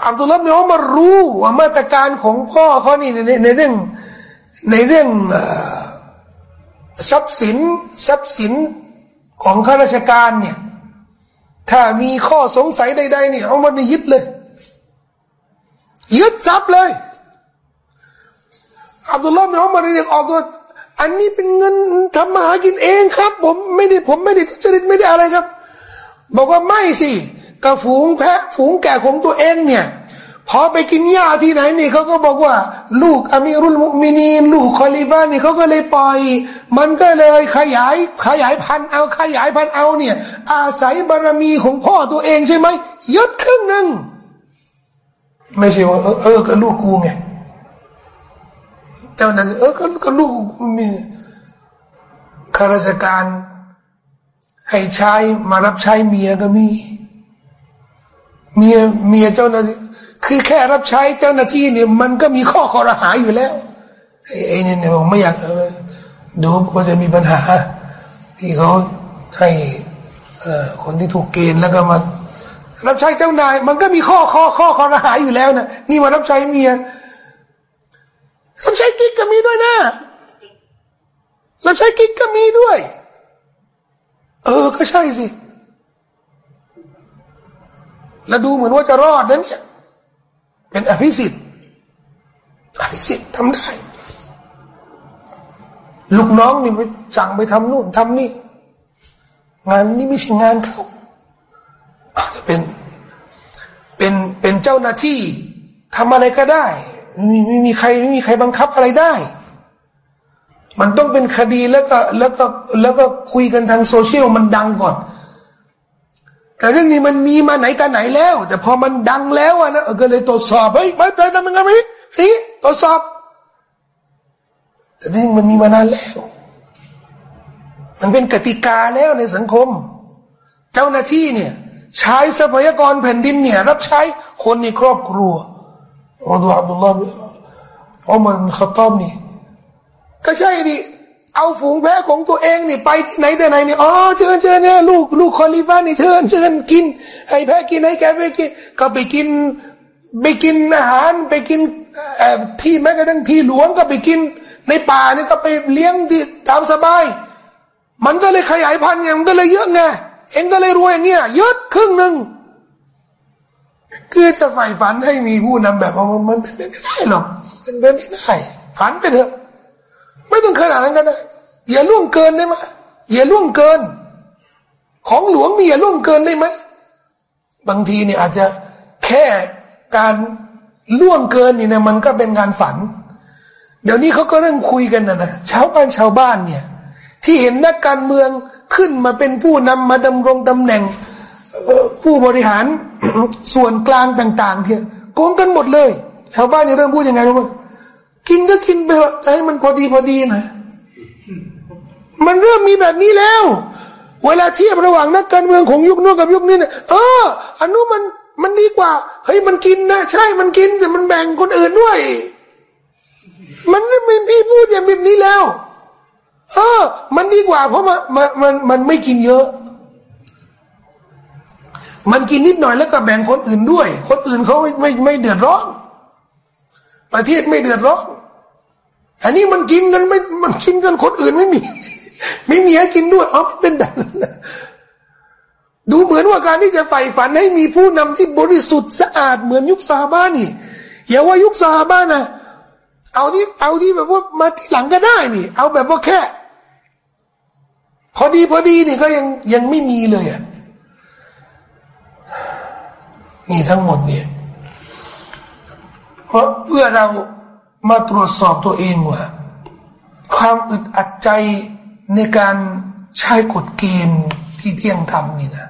อับดุลลาห์เนี่ยมารู้ว่ามาตรการของพ่อเขานี่ในในเรื่องในเรื่องทรัพย์สินทรัพย์สินของข้าราชการเนี่ย ถ้ามีข้อสงสัยใดๆเนี่ยเอามายึดเลย ยึดทรัพย์เลยอับดุลลาห์เนอามาเรียกออกตัว อันนี้เป็นเงินทำมาหากินเองครับ ผมไม่ได้ผมไม่ได้ทุจริตไม่ได้อะไรครับ บอกว่าไม่สิกระฝูงแพะฝูงแกะของตัวเองเนี่ยพอไปกินหญ้าที่ไหนนี่เขาก็บอกว่า ลูกอามีรุลมุมินีนลูกคอลีบานี่เขาก็เลยปล่อย มันก็เลยขยายขยายพันธุ์เอาขยายพันธุ์เอาเนี่ย อาศัยบารมีของพ่อตัวเองใช่ไหมยดครึ่งหนึ่งไม่ใช่ว่าเออเออก็ลูกกูไง เจ้านั้นเออก็ก็ลูกมีข้าราชการ ให้ใช้มารับใช้เมียก็มีเมียเมียเจ้าหน้าที่คือแค่รับใช้เจ้าหน้าที่เนี่ยมันก็มีข้อขอรหาอยู่แล้วไอ้เนี่ยผมไม่อยากดูก็จะมีปัญหา ที่เขาให้คนที่ถูกเกณฑ์แล้วก็มารับใช้เจ้านาย มันก็มีข้อข้อข้อขอรหาอยู่แล้วนะนี่มารับใช้เมีย รับใช้กิ๊กก็มีด้วยนะรับใช้กิ๊กก็มีด้วย เออ ก็ใช่สิ แล้วดูเหมือนว่าจะรอดนะเนี่ย เป็นอภิสิทธิ์อภิสิทธิ์ทำได้ ลูกน้องนี่ไปสั่งไปทำนู่นทำนี่ งานนี้ไม่ใช่งานเขาอาจจะเป็น เป็น เป็นเจ้าหน้าที่ทำอะไรก็ได้ ไม่ไม่มีใครไม่มีใครบังคับอะไรได้ มันต้องเป็นคดีแล้วก็แล้วก็แล้วก็คุยกันทางโซเชียลมันดังก่อน แต่เรื่องนี้มันมีมาไหนแต่ไหนแล้ว แต่พอมันดังแล้วอะนะก็เลยตรวจสอบเฮ้ยไม่เป็นทำยังไงไม่นี่ตรวจสอบ แต่ที่มันมีมานานแล้ว มันเป็นกติกาแล้วในสังคม เจ้าหน้าที่เนี่ย ใช้ทรัพยากรแผ่นดินเนี่ย รับใช้คนในครอบครัว อัลลอฮฺอับดุลลอฮฺอุมัรขตอมนี่ก็ใช่ดิเอาฝูงแพะของตัวเองนี่ไปที่ไหนแต่ไหนนี่อ๋อเชิญเชิญเนี่ยลูกลูกคอลีฟานี่เชิญเชิญกิน ให้แพะกินให้แกไปกินก็ไปกินไปกินอาหารไปกินที่แม้กระทั่งที่หลวงก็ไปกิน ในป่านี่ก็ไปเลี้ยงที่ตามสบาย มันก็เลยขยายพันธุ์ไงมันก็เลยเยอะไงเองก็เลยรวยอย่างเงี้ยเยอะครึ่งหนึ่ง คือจะใฝ่ฝันให้มีผู้นำแบบมันมันเป็นไปไม่ได้หรอกเป็นไปไม่ได้ฝันไปเถอะ ไม่ต้องขนาดนั้นกันนะอย่าล่วงเกินได้ไหมอย่าล่วงเกิน ของหลวงมีอย่าล่วงเกินได้ไหมบางทีเนี่ยอาจจะแค่การล่วงเกินนี่นะมันก็เป็นงานฝัน เดี๋ยวนี้เขาก็เริ่มคุยกันนะนะชาวบ้านชาวบ้านเนี่ย ที่เห็นนักการเมืองขึ้นมาเป็นผู้นำมาดำรงตำแหน่ง ผู้บริหารส่วนกลางต่างๆเนี่ยโกงกันหมดเลย ชาวบ้านจะเริ่มพูดยังไงรู้ไหมกินก็กินไปเถอะแต่ให้มันพอดีพอดีหน่อยมันเริ่มมีแบบนี้แล้ว เวลาเทียบระหว่างนักการเมืองของยุคนู้นกับยุคนี้เนี่ยเอออันนู้นมันมันดีกว่าเฮ้ยมันกินนะใช่มันกินแต่มันแบ่งคนอื่นด้วย มันไม่พี่พูดอย่างแบบนี้แล้ว เออ มันดีกว่าเพราะมันมันมันมันไม่กินเยอะ มันกินนิดหน่อยแล้วก็แบ่งคนอื่นด้วย คนอื่นเขาไม่ไม่ไม่เดือดร้อน ประเทศไม่เดือดร้อน อันนี้มันกินกันไม่มันกินกันคนอื่นไม่มี ไม่มีให้กินด้วยอ๋อเป็นแบบนั้นดูเหมือนว่าการที่จะใฝ่ฝันให้มีผู้นำที่บริสุทธิ์สะอาดเหมือนยุคซาบ้านี่อย่าว่ายุคซาบ้านะเอาที่เอาที่แบบว่ามาที่หลังก็ได้นี่ เอาแบบว่าแค่พอดีพอดีนี่ก็ยังยังไม่มีเลยอะ นี่ทั้งหมดเนี่ยเพราะเพื่อเรามาตรวจสอบตัวเองว่า ความอึดอัดใจในการใช้กฎเกณฑ์ที่เที่ยงธรรมนี่นะ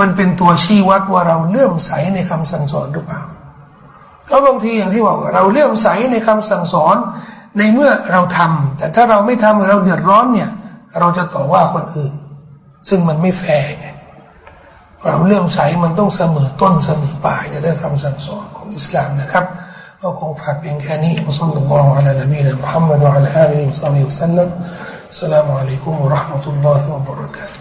มันเป็นตัวชี้วัดว่าเราเลื่อมใสในคำสั่งสอนหรือเปล่าเพราะบางทีอย่างที่บอกเราเลื่อมใสในคำสั่งสอน ในเมื่อเราทำแต่ถ้าเราไม่ทำเราเดือดร้อนเนี่ย เราจะต่อว่าคนอื่น ซึ่งมันไม่แฟร์ไง ความเลื่อมใสมันต้องเสมอต้นเสมอปลายในเรื่องคำสั่งสอนของอิสลามนะครับก็คงฝากเพียงแค่นี้อัสลลัลลอฮุอะลัยนบีนะมุฮัมมัดวะอะลัยฮิวะซัลลัมสลามุอะลัยกุมวะราะห์มะตุลลอฮิวะบะเราะกาตุ